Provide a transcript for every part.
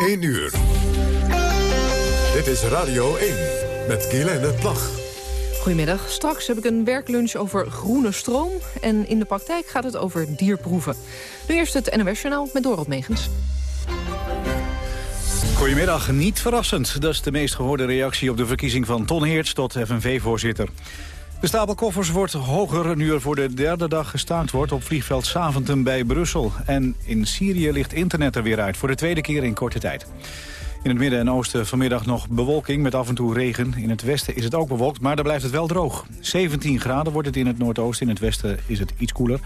1 uur. Dit is Radio 1 met Guylaine Plag. Goedemiddag. Straks heb ik een werklunch over groene stroom. En in de praktijk gaat het over dierproeven. Nu eerst het NOS Journaal met Dorot Megens. Goedemiddag. Niet verrassend. Dat is de meest gehoorde reactie op de verkiezing van Ton Heerts tot FNV-voorzitter. De stapel koffers wordt hoger nu er voor de derde dag gestaakt wordt op vliegveld Saventem bij Brussel. En in Syrië ligt internet er weer uit voor de tweede keer in korte tijd. In het midden en oosten vanmiddag nog bewolking met af en toe regen. In het westen is het ook bewolkt, maar daar blijft het wel droog. 17 graden wordt het in het noordoosten, in het westen is het iets koeler.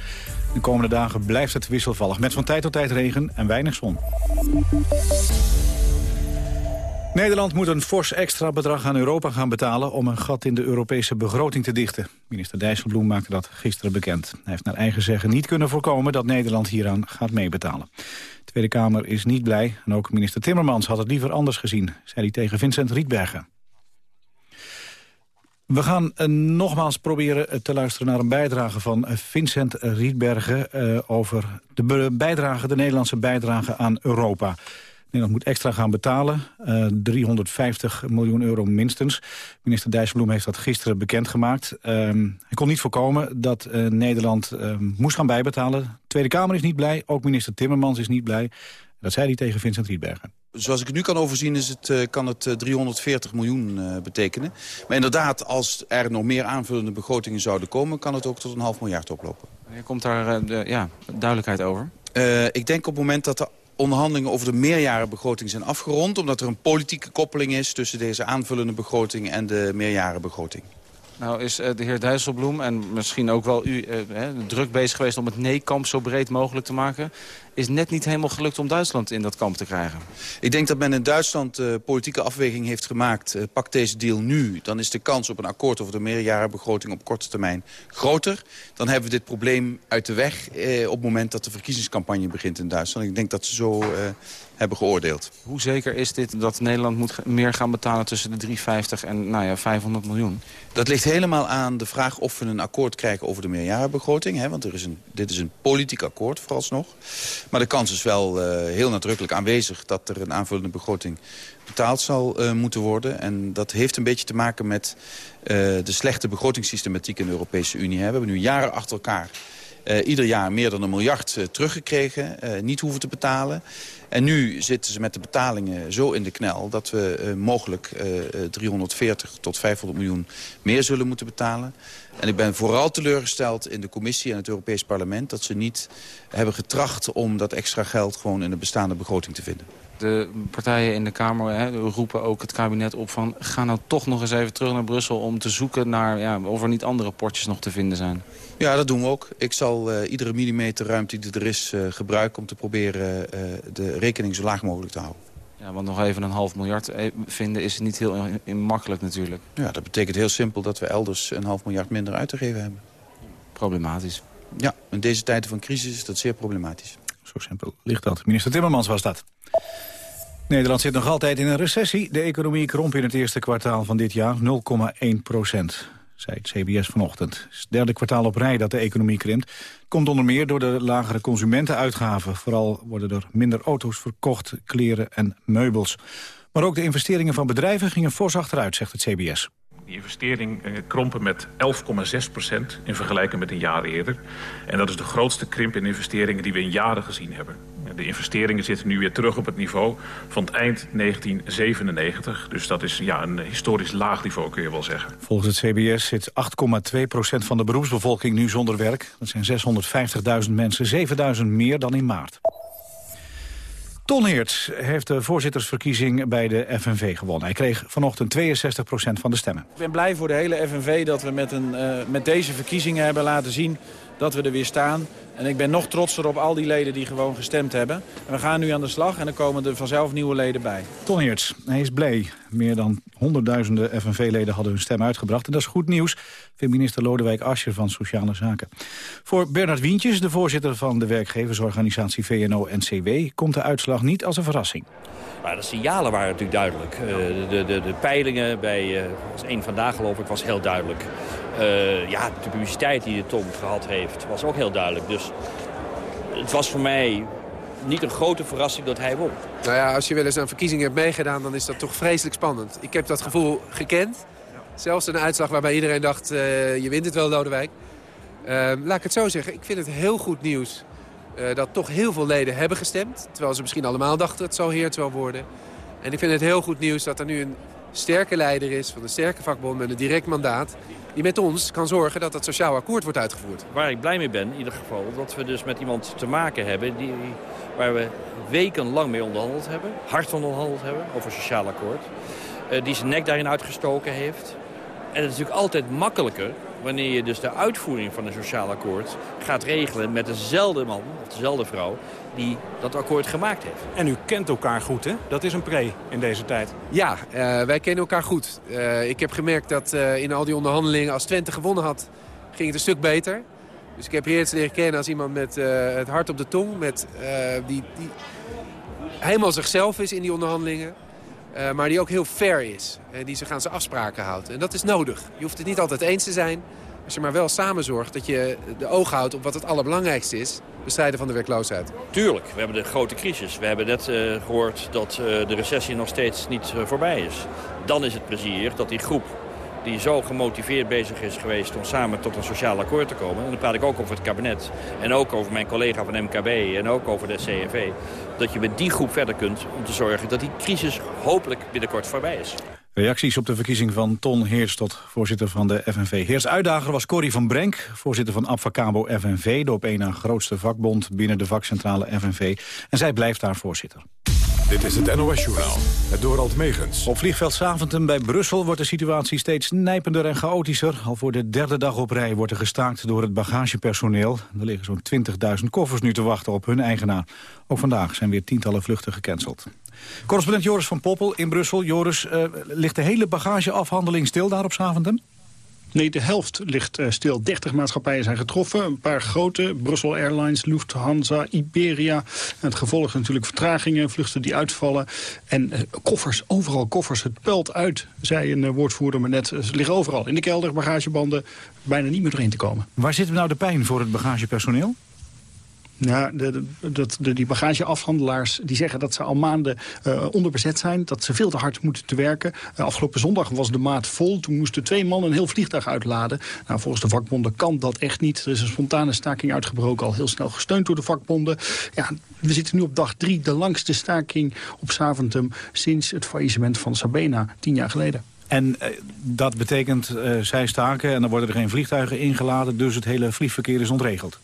De komende dagen blijft het wisselvallig met van tijd tot tijd regen en weinig zon. Nederland moet een fors extra bedrag aan Europa gaan betalen... om een gat in de Europese begroting te dichten. Minister Dijsselbloem maakte dat gisteren bekend. Hij heeft naar eigen zeggen niet kunnen voorkomen dat Nederland hieraan gaat meebetalen. De Tweede Kamer is niet blij en ook minister Timmermans had het liever anders gezien... zei hij tegen Vincent Rietbergen. We gaan uh, nogmaals proberen te luisteren naar een bijdrage van Vincent Rietbergen... Over de bijdrage, de Nederlandse bijdrage aan Europa... Nederland moet extra gaan betalen, uh, 350 miljoen euro minstens. Minister Dijsselbloem heeft dat gisteren bekendgemaakt. Uh, hij kon niet voorkomen dat uh, Nederland uh, moest gaan bijbetalen. De Tweede Kamer is niet blij, ook minister Timmermans is niet blij. Dat zei hij tegen Vincent Rietbergen. Zoals ik het nu kan overzien is het, uh, kan het uh, 340 miljoen betekenen. Maar inderdaad, als er nog meer aanvullende begrotingen zouden komen... kan het ook tot een half miljard oplopen. Wanneer komt daar de, ja, duidelijkheid over? ik denk op het moment dat de onderhandelingen over de meerjarenbegroting zijn afgerond... omdat er een politieke koppeling is tussen deze aanvullende begroting en de meerjarenbegroting. Nou is uh, de heer Dijsselbloem en misschien ook wel u uh, druk bezig geweest om het nee-kamp zo breed mogelijk te maken. Is net niet helemaal gelukt om Duitsland in dat kamp te krijgen. Ik denk dat men in Duitsland uh, politieke afweging heeft gemaakt. pak deze deal nu, dan is de kans op een akkoord over de meerjarenbegroting op korte termijn groter. Dan hebben we dit probleem uit de weg op het moment dat de verkiezingscampagne begint in Duitsland. Ik denk dat ze zo hebben geoordeeld. Hoe zeker is dit dat Nederland moet meer gaan betalen tussen de 350 en nou ja, 500 miljoen? Dat ligt helemaal aan de vraag of we een akkoord krijgen over de meerjarenbegroting. Hè, want er is een, dit is een politiek akkoord vooralsnog. Maar de kans is wel uh, heel nadrukkelijk aanwezig dat er een aanvullende begroting betaald zal uh, moeten worden. En dat heeft een beetje te maken met uh, de slechte begrotingssystematiek in de Europese Unie. We hebben nu jaren achter elkaar ieder jaar meer dan een miljard teruggekregen. Niet hoeven te betalen. En nu zitten ze met de betalingen zo in de knel... dat we mogelijk uh, 340 tot 500 miljoen meer zullen moeten betalen. En ik ben vooral teleurgesteld in de commissie en het Europees Parlement... dat ze niet hebben getracht om dat extra geld gewoon in de bestaande begroting te vinden. De partijen in de Kamer hè, roepen ook het kabinet op van... ga nou toch nog eens even terug naar Brussel om te zoeken naar... Ja, of er niet andere potjes nog te vinden zijn. Ja, dat doen we ook. Ik zal uh, iedere millimeter ruimte die er is uh, gebruiken... om te proberen uh, de rekening zo laag mogelijk te houden. Ja, want nog even een half miljard vinden is niet heel makkelijk natuurlijk. Ja, dat betekent heel simpel dat we elders een half miljard minder uit te geven hebben. Problematisch. Ja, in deze tijden van crisis is dat zeer problematisch. Zo simpel ligt dat. Minister Timmermans was dat. Nederland zit nog altijd in een recessie. De economie kromp in het eerste kwartaal van dit jaar 0,1 procent zei het CBS vanochtend. Het is het derde kwartaal op rij dat de economie krimpt. komt onder meer door de lagere consumentenuitgaven. Vooral worden er minder auto's verkocht, kleren en meubels. Maar ook de investeringen van bedrijven gingen fors achteruit, zegt het CBS. Die investeringen krompen met 11,6 procent in vergelijking met een jaar eerder. En dat is de grootste krimp in investeringen die we in jaren gezien hebben. De investeringen zitten nu weer terug op het niveau van het eind 1997. Dus dat is ja, een historisch laag niveau, kun je wel zeggen. Volgens het CBS zit 8,2 procent van de beroepsbevolking nu zonder werk. Dat zijn 650.000 mensen, 7.000 meer dan in maart. Ton Heerts heeft de voorzittersverkiezing bij de FNV gewonnen. Hij kreeg vanochtend 62% van de stemmen. Ik ben blij voor de hele FNV dat we met, een, uh, met deze verkiezingen hebben laten zien dat we er weer staan. En ik ben nog trotser op al die leden die gewoon gestemd hebben. En we gaan nu aan de slag en er komen er vanzelf nieuwe leden bij. Ton Heerts, hij is blij. Meer dan honderdduizenden FNV-leden hadden hun stem uitgebracht. En dat is goed nieuws, vindt minister Lodewijk Asscher van Sociale Zaken. Voor Bernard Wientjes, de voorzitter van de werkgeversorganisatie VNO-NCW... komt de uitslag niet als een verrassing. Maar de signalen waren natuurlijk duidelijk. Uh, de, de, de, peilingen bij uh, één vandaag geloof ik was heel duidelijk. Uh, ja, de publiciteit die de Tom gehad heeft was ook heel duidelijk. Dus het was voor mij niet een grote verrassing dat hij won. Nou ja, als je wel eens aan verkiezingen hebt meegedaan... dan is dat toch vreselijk spannend. Ik heb dat gevoel gekend. Zelfs een uitslag waarbij iedereen dacht, uh, je wint het wel, Lodewijk. Uh, laat ik het zo zeggen, ik vind het heel goed nieuws... Uh, dat toch heel veel leden hebben gestemd. Terwijl ze misschien allemaal dachten, het zal Heert wel worden. En ik vind het heel goed nieuws dat er nu een sterke leider is... van een sterke vakbond met een direct mandaat die met ons kan zorgen dat het sociaal akkoord wordt uitgevoerd. Waar ik blij mee ben, in ieder geval, dat we dus met iemand te maken hebben... Die, waar we wekenlang mee onderhandeld hebben, hard onderhandeld hebben over sociaal akkoord. Uh, die zijn nek daarin uitgestoken heeft. En het is natuurlijk altijd makkelijker wanneer je dus de uitvoering van een sociaal akkoord gaat regelen met dezelfde man of dezelfde vrouw die dat akkoord gemaakt heeft. En u kent elkaar goed, hè? Dat is een pre in deze tijd. Ja, uh, wij kennen elkaar goed. Uh, ik heb gemerkt dat uh, in al die onderhandelingen, als Twente gewonnen had, ging het een stuk beter. Dus ik heb Heerts leren kennen als iemand met het hart op de tong. Met, die, die helemaal zichzelf is in die onderhandelingen. Maar die ook heel fair is. En die zich aan zijn afspraken houdt. En dat is nodig. Je hoeft het niet altijd eens te zijn. Als je maar wel samen zorgt dat je de oog houdt op wat het allerbelangrijkste is. Bestrijden van de werkloosheid. Tuurlijk, we hebben de grote crisis. We hebben net uh, gehoord dat uh, de recessie nog steeds niet voorbij is. Dan is het plezier dat die groep die zo gemotiveerd bezig is geweest om samen tot een sociaal akkoord te komen. En dan praat ik ook over het kabinet en ook over mijn collega van MKB en ook over de CNV. Dat je met die groep verder kunt om te zorgen dat die crisis hopelijk binnenkort voorbij is. Reacties op de verkiezing van Ton Heers tot voorzitter van de FNV. Heers uitdager was Corrie van Brenk, voorzitter van Abfacabo FNV... de op een na grootste vakbond binnen de vakcentrale FNV. En zij blijft daar voorzitter. Dit is het NOS-journaal, het Dorald Megens. Op vliegveld Saventem bij Brussel wordt de situatie steeds nijpender en chaotischer. Al voor de derde dag op rij wordt er gestaakt door het bagagepersoneel. Er liggen zo'n 20.000 koffers nu te wachten op hun eigenaar. Ook vandaag zijn weer tientallen vluchten gecanceld. Correspondent Joris van Poppel in Brussel. Joris, uh, ligt de hele bagageafhandeling stil daar op Zaventem? Nee, de helft ligt uh, stil. 30 maatschappijen zijn getroffen. Een paar grote, Brussel Airlines, Lufthansa, Iberia. En het gevolg natuurlijk vertragingen, vluchten die uitvallen. En uh, koffers, overal koffers. Het pelt uit, zei een uh, woordvoerder maar net. Ze liggen overal in de kelder, bagagebanden. Bijna niet meer doorheen te komen. Waar zit nou de pijn voor het bagagepersoneel? Ja, die bagageafhandelaars die zeggen dat ze al maanden uh, onderbezet zijn. Dat ze veel te hard moeten te werken. Uh, afgelopen zondag was de maat vol. Toen moesten twee mannen een heel vliegtuig uitladen. Nou, volgens de vakbonden kan dat echt niet. Er is een spontane staking uitgebroken, al heel snel gesteund door de vakbonden. Ja, we zitten nu op dag drie, de langste staking op Saventum... sinds het faillissement van Sabena, tien jaar geleden. En uh, dat betekent, zij staken en dan worden er geen vliegtuigen ingeladen... dus het hele vliegverkeer is ontregeld.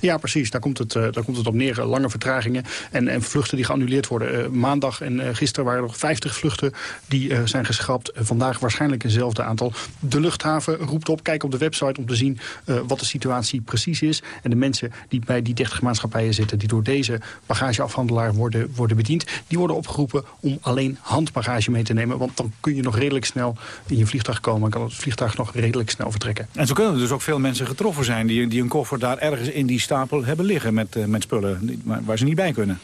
Ja, precies. Daar komt het, uh, daar komt het op neer. Lange vertragingen en, en vluchten die geannuleerd worden. Uh, maandag en uh, gisteren waren er nog 50 vluchten die zijn geschrapt. vandaag waarschijnlijk eenzelfde aantal. De luchthaven roept op, kijk op de website om te zien wat de situatie precies is. En de mensen die bij die 30 maatschappijen zitten... die door deze bagageafhandelaar worden, worden bediend... die worden opgeroepen om alleen handbagage mee te nemen. Want dan kun je nog redelijk snel in je vliegtuig komen. en kan het vliegtuig nog redelijk snel vertrekken. En zo kunnen er dus ook veel mensen getroffen zijn... die, die een koffer daar ergens in die stapel hebben liggen met, uh, met spullen waar ze niet bij kunnen.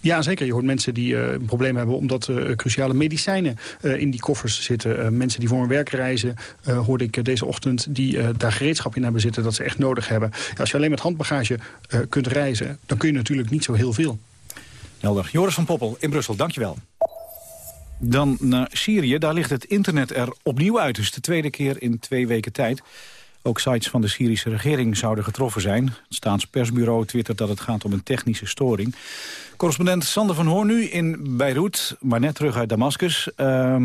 Ja, zeker. Je hoort mensen die uh, een probleem hebben omdat uh, cruciale medicijnen uh, in die koffers zitten. mensen die voor hun werk reizen, hoorde ik deze ochtend, die daar gereedschap in hebben zitten dat ze echt nodig hebben. Ja, als je alleen met handbagage kunt reizen, dan kun je natuurlijk niet zo heel veel. Helder. Joris van Poppel in Brussel, dankjewel. Dan naar Syrië, daar ligt het internet er opnieuw uit. Dus de tweede keer in twee weken tijd. Ook sites van de Syrische regering zouden getroffen zijn. Het staatspersbureau twittert dat het gaat om een technische storing. Correspondent Sander van Hoorn nu in Beirut, maar net terug uit Damascus. Uh,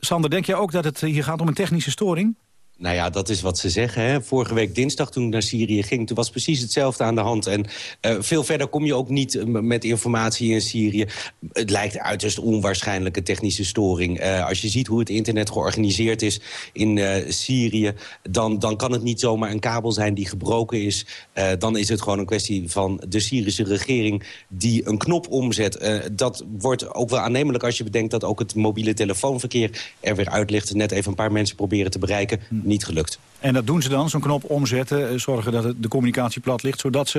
Sander, denk jij ook dat het hier gaat om een technische storing? Nou ja, dat is wat ze zeggen. Hè. Vorige week dinsdag toen ik naar Syrië ging... toen was precies hetzelfde aan de hand. En uh, veel verder kom je ook niet eh, met informatie in Syrië. Het lijkt uiterst onwaarschijnlijke technische storing. Uh, als je ziet hoe het internet georganiseerd is in Syrië... Dan, dan kan het niet zomaar een kabel zijn die gebroken is. dan is het gewoon een kwestie van de Syrische regering... die een knop omzet. dat wordt ook wel aannemelijk als je bedenkt... dat ook het mobiele telefoonverkeer er weer uit ligt. Net even een paar mensen proberen te bereiken... Niet gelukt. En dat doen ze dan, zo'n knop omzetten, eh, zorgen dat de communicatie plat ligt... zodat ze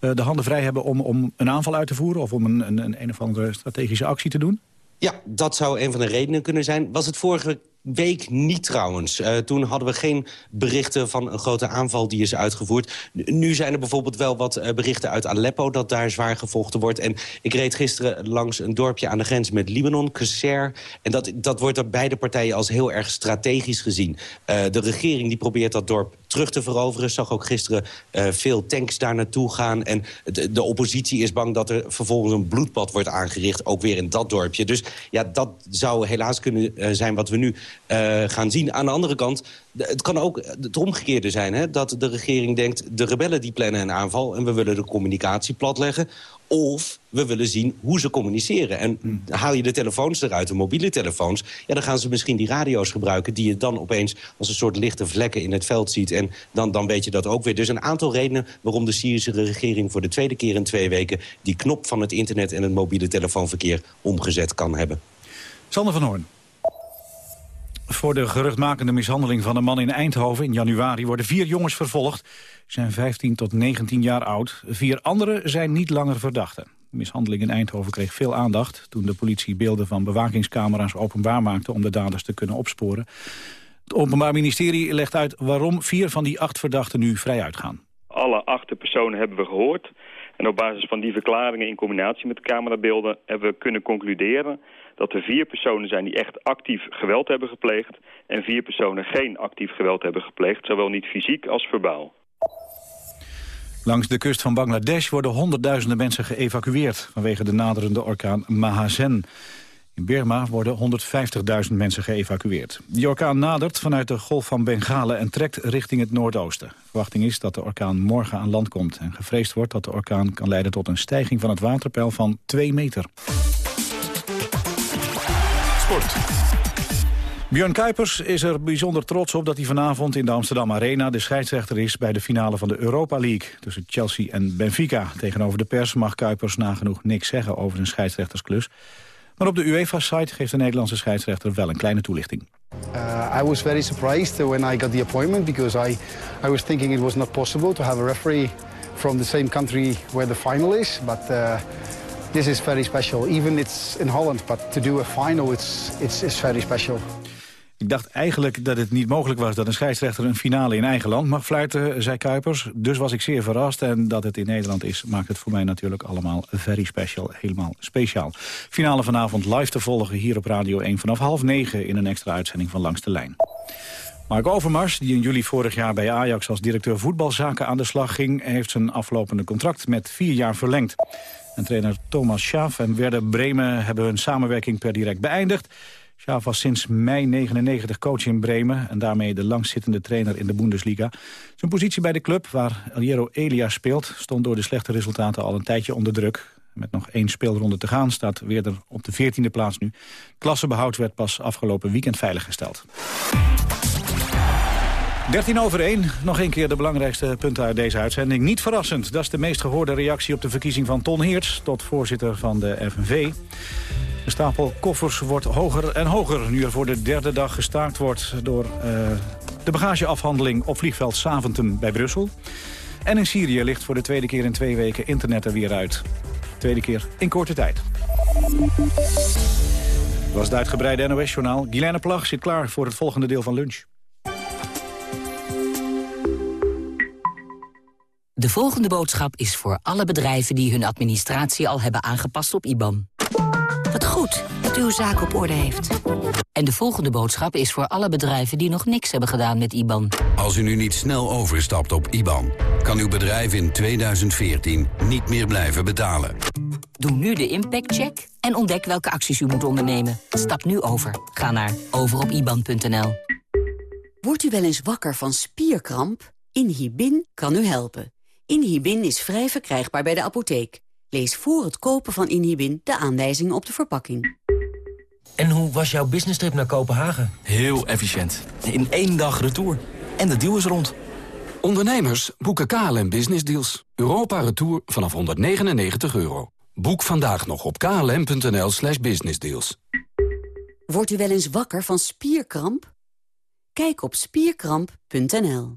uh, de handen vrij hebben om, om een aanval uit te voeren... of om een, een, een, een of andere strategische actie te doen? Ja, dat zou een van de redenen kunnen zijn. Was het vorige week niet trouwens. Uh, toen hadden we geen berichten van een grote aanval die is uitgevoerd. Nu zijn er bijvoorbeeld wel wat uh, berichten uit Aleppo... dat daar zwaar gevochten wordt. En ik reed gisteren langs een dorpje aan de grens met Libanon, Qusser. En dat, dat wordt door beide partijen als heel erg strategisch gezien. Uh, de regering die probeert dat dorp terug te veroveren. Zag ook gisteren uh, veel tanks daar naartoe gaan. En de, de, oppositie is bang dat er vervolgens een bloedbad wordt aangericht. Ook weer in dat dorpje. Dus ja, dat zou helaas kunnen uh, zijn wat we nu uh, gaan zien. Aan de andere kant, het kan ook het omgekeerde zijn. Hè? Dat de regering denkt, de rebellen die plannen een aanval... en we willen de communicatie platleggen. Of we willen zien hoe ze communiceren. En hmm. haal je de telefoons eruit, de mobiele telefoons... Ja, dan gaan ze misschien die radio's gebruiken... die je dan opeens als een soort lichte vlekken in het veld ziet. En dan, dan weet je dat ook weer. Dus een aantal redenen waarom de Syrische regering... voor de tweede keer in twee weken... die knop van het internet en het mobiele telefoonverkeer omgezet kan hebben. Sander van Hoorn. Voor de geruchtmakende mishandeling van een man in Eindhoven in januari worden vier jongens vervolgd. Ze zijn 15 tot 19 jaar oud. Vier anderen zijn niet langer verdachten. De mishandeling in Eindhoven kreeg veel aandacht toen de politie beelden van bewakingscamera's openbaar maakte om de daders te kunnen opsporen. Het Openbaar Ministerie legt uit waarom vier van die acht verdachten nu vrij uitgaan. Alle acht personen hebben we gehoord. En op basis van die verklaringen in combinatie met de camerabeelden hebben we kunnen concluderen dat er vier personen zijn die echt actief geweld hebben gepleegd... en vier personen geen actief geweld hebben gepleegd, zowel niet fysiek als verbaal. Langs de kust van Bangladesh worden honderdduizenden mensen geëvacueerd... vanwege de naderende orkaan Mahazen. In Burma worden 150.000 mensen geëvacueerd. Die orkaan nadert vanuit de golf van Bengalen en trekt richting het noordoosten. Verwachting is dat de orkaan morgen aan land komt. En gevreesd wordt dat de orkaan kan leiden tot een stijging van het waterpeil van 2 meter. Björn Kuipers is er bijzonder trots op dat hij vanavond in de Amsterdam Arena de scheidsrechter is bij de finale van de Europa League tussen Chelsea en Benfica. Tegenover de pers mag Kuipers nagenoeg niks zeggen over zijn scheidsrechtersklus. Maar op de UEFA-site geeft de Nederlandse scheidsrechter wel een kleine toelichting. Uh, I was very surprised when I got the appointment because I, I was thinking it was not possible to have a referee from the same country where the final is. But uh, this is very special. Even it's in Holland, but to do a final, it's, it's, it's very special. Ik dacht eigenlijk dat het niet mogelijk was dat een scheidsrechter een finale in eigen land mag fluiten, zei Kuipers. Dus was ik zeer verrast en dat het in Nederland is, maakt het voor mij natuurlijk allemaal very special, helemaal speciaal. Finale vanavond live te volgen hier op Radio 1 vanaf half negen in een extra uitzending van Langs de Lijn. Mark Overmars, die in juli vorig jaar bij Ajax als directeur voetbalzaken aan de slag ging, heeft zijn aflopende contract met vier jaar verlengd. En trainer Thomas Schaaf en Werder Bremen hebben hun samenwerking per direct beëindigd. Schaaf was sinds mei 99 coach in Bremen... en daarmee de langzittende trainer in de Bundesliga. Zijn positie bij de club, waar Aliero Elia speelt... stond door de slechte resultaten al een tijdje onder druk. Met nog één speelronde te gaan staat Weerder op de 14e plaats nu. Klassebehoud werd pas afgelopen weekend veiliggesteld. 13 over 1. Nog een keer de belangrijkste punten uit deze uitzending. Niet verrassend, dat is de meest gehoorde reactie op de verkiezing van Ton Heerts... tot voorzitter van de FNV. De stapel koffers wordt hoger en hoger... nu er voor de derde dag gestaakt wordt door uh, de bagageafhandeling... op vliegveld Saventem bij Brussel. En in Syrië ligt voor de tweede keer in twee weken internet er weer uit. Tweede keer in korte tijd. Dat was het uitgebreide NOS-journaal. Guilaine Plag zit klaar voor het volgende deel van lunch. De volgende boodschap is voor alle bedrijven die hun administratie al hebben aangepast op IBAN. Wat goed dat u uw zaak op orde heeft. En de volgende boodschap is voor alle bedrijven die nog niks hebben gedaan met IBAN. Als u nu niet snel overstapt op IBAN, kan uw bedrijf in 2014 niet meer blijven betalen. Doe nu de impactcheck en ontdek welke acties u moet ondernemen. Stap nu over. Ga naar overopiban.nl. Wordt u wel eens wakker van spierkramp? Inhibin kan u helpen. Inhibin is vrij verkrijgbaar bij de apotheek. Lees voor het kopen van Inhibin de aanwijzingen op de verpakking. En hoe was jouw business trip naar Kopenhagen? Heel efficiënt. In één dag retour. En de deal is rond. Ondernemers boeken KLM Business Deals. Europa Retour vanaf 199 euro. Boek vandaag nog op klm.nl slash businessdeals. Wordt u wel eens wakker van spierkramp? Kijk op spierkramp.nl.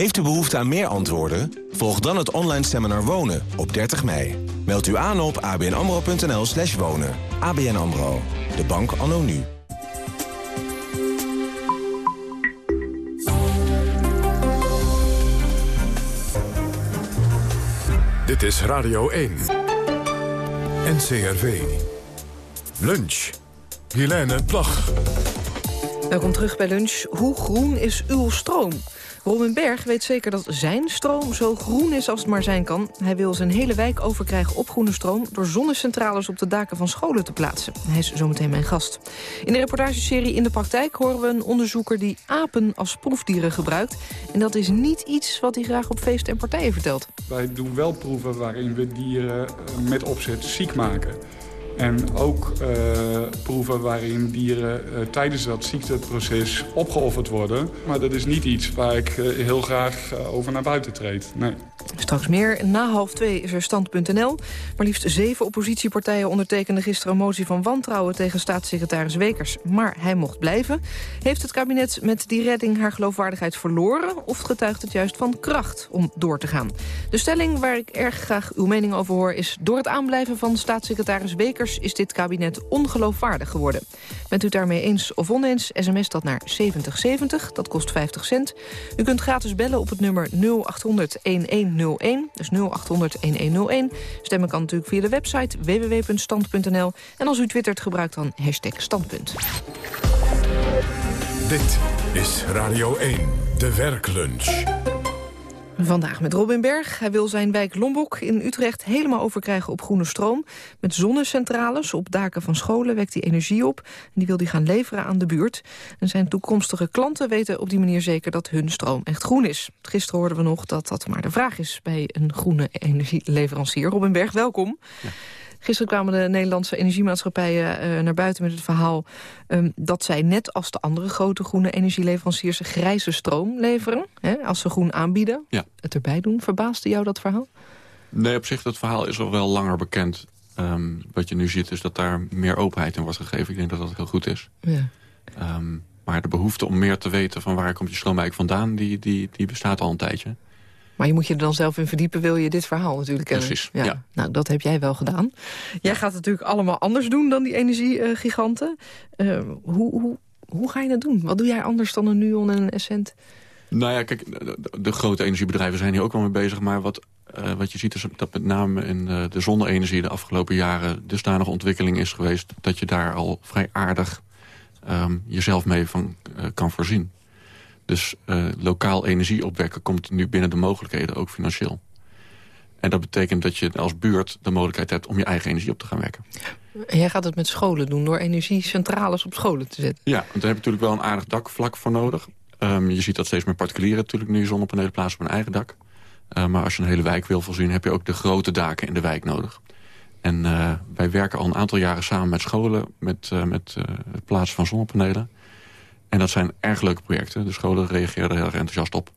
Heeft u behoefte aan meer antwoorden? Volg dan het online seminar Wonen op 30 mei. Meld u aan op abnamro.nl slash wonen. ABN AMRO, de bank anno nu. Dit is Radio 1. NCRV. Lunch. Helene Plag. Welkom terug bij lunch. Hoe groen is uw stroom? Robin Berg weet zeker dat zijn stroom zo groen is als het maar zijn kan. Hij wil zijn hele wijk overkrijgen op groene stroom... door zonnecentrales op de daken van scholen te plaatsen. Hij is zometeen mijn gast. In de reportageserie In de Praktijk horen we een onderzoeker... die apen als proefdieren gebruikt. En dat is niet iets wat hij graag op feesten en partijen vertelt. Wij doen wel proeven waarin we dieren eh, met opzet ziek maken. En ook uh, proeven waarin dieren uh, tijdens dat ziekteproces opgeofferd worden. Maar dat is niet iets waar ik uh, heel graag over naar buiten treed. Nee. Straks meer. Na half twee is er stand.nl. Maar liefst zeven oppositiepartijen ondertekenden gisteren een motie van wantrouwen tegen staatssecretaris Wekers. Maar hij mocht blijven. Heeft het kabinet met die redding haar geloofwaardigheid verloren? Of getuigt het juist van kracht om door te gaan? De stelling waar ik erg graag uw mening over hoor is... door het aanblijven van staatssecretaris Wekers is dit kabinet ongeloofwaardig geworden. Bent u het daarmee eens of oneens, sms dat naar 7070, dat kost 50 cent. U kunt gratis bellen op het nummer 0800-1101, dus 0800-1101. Stemmen kan natuurlijk via de website www.stand.nl. En als u twittert, gebruikt dan hashtag standpunt. Dit is Radio 1, de werklunch. Vandaag met Robin Berg. Hij wil zijn wijk Lombok in Utrecht helemaal overkrijgen op groene stroom. Met zonnecentrales op daken van scholen wekt hij energie op. En die wil hij gaan leveren aan de buurt. En zijn toekomstige klanten weten op die manier zeker dat hun stroom echt groen is. Gisteren hoorden we nog dat dat maar de vraag is bij een groene energieleverancier. Robin Berg, welkom. Gisteren kwamen de Nederlandse energiemaatschappijen uh, naar buiten met het verhaal... Um, dat zij net als de andere grote groene energieleveranciers... grijze stroom leveren, hè, als ze groen aanbieden. Ja. Het erbij doen. Verbaasde jou dat verhaal? Nee, op zich, dat verhaal is al wel langer bekend. Um, wat je nu ziet is dat daar meer openheid in wordt gegeven. Ik denk dat dat heel goed is. Ja. Um, maar de behoefte om meer te weten van waar komt die stroom eigenlijk vandaan... die, die, die bestaat al een tijdje. Maar je moet je er dan zelf in verdiepen, wil je dit verhaal natuurlijk kennen. Precies, ja. ja. Nou, dat heb jij wel gedaan. Jij gaat het natuurlijk allemaal anders doen dan die energiegiganten. Uh, hoe, hoe, hoe ga je dat doen? Wat doe jij anders dan een Nuon en een Essent? Nou ja, kijk, de, grote energiebedrijven zijn hier ook wel mee bezig. Maar wat, uh, wat je ziet is dat met name in uh, de zonne-energie... de afgelopen jaren dusdanige ontwikkeling is geweest... dat je daar al vrij aardig um, jezelf mee van kan voorzien. Dus uh, lokaal energie opwekken komt nu binnen de mogelijkheden, ook financieel. En dat betekent dat je als buurt de mogelijkheid hebt om je eigen energie op te gaan wekken. En jij gaat het met scholen doen, door energiecentrales op scholen te zetten? Ja, want daar heb je natuurlijk wel een aardig dakvlak voor nodig. Um, je ziet dat steeds meer particulieren natuurlijk nu zonnepanelen plaatsen op hun eigen dak. Uh, maar als je een hele wijk wil voorzien, heb je ook de grote daken in de wijk nodig. En uh, wij werken al een aantal jaren samen met scholen met, uh, met het plaatsen van zonnepanelen. En dat zijn erg leuke projecten. De scholen reageren er heel erg enthousiast op.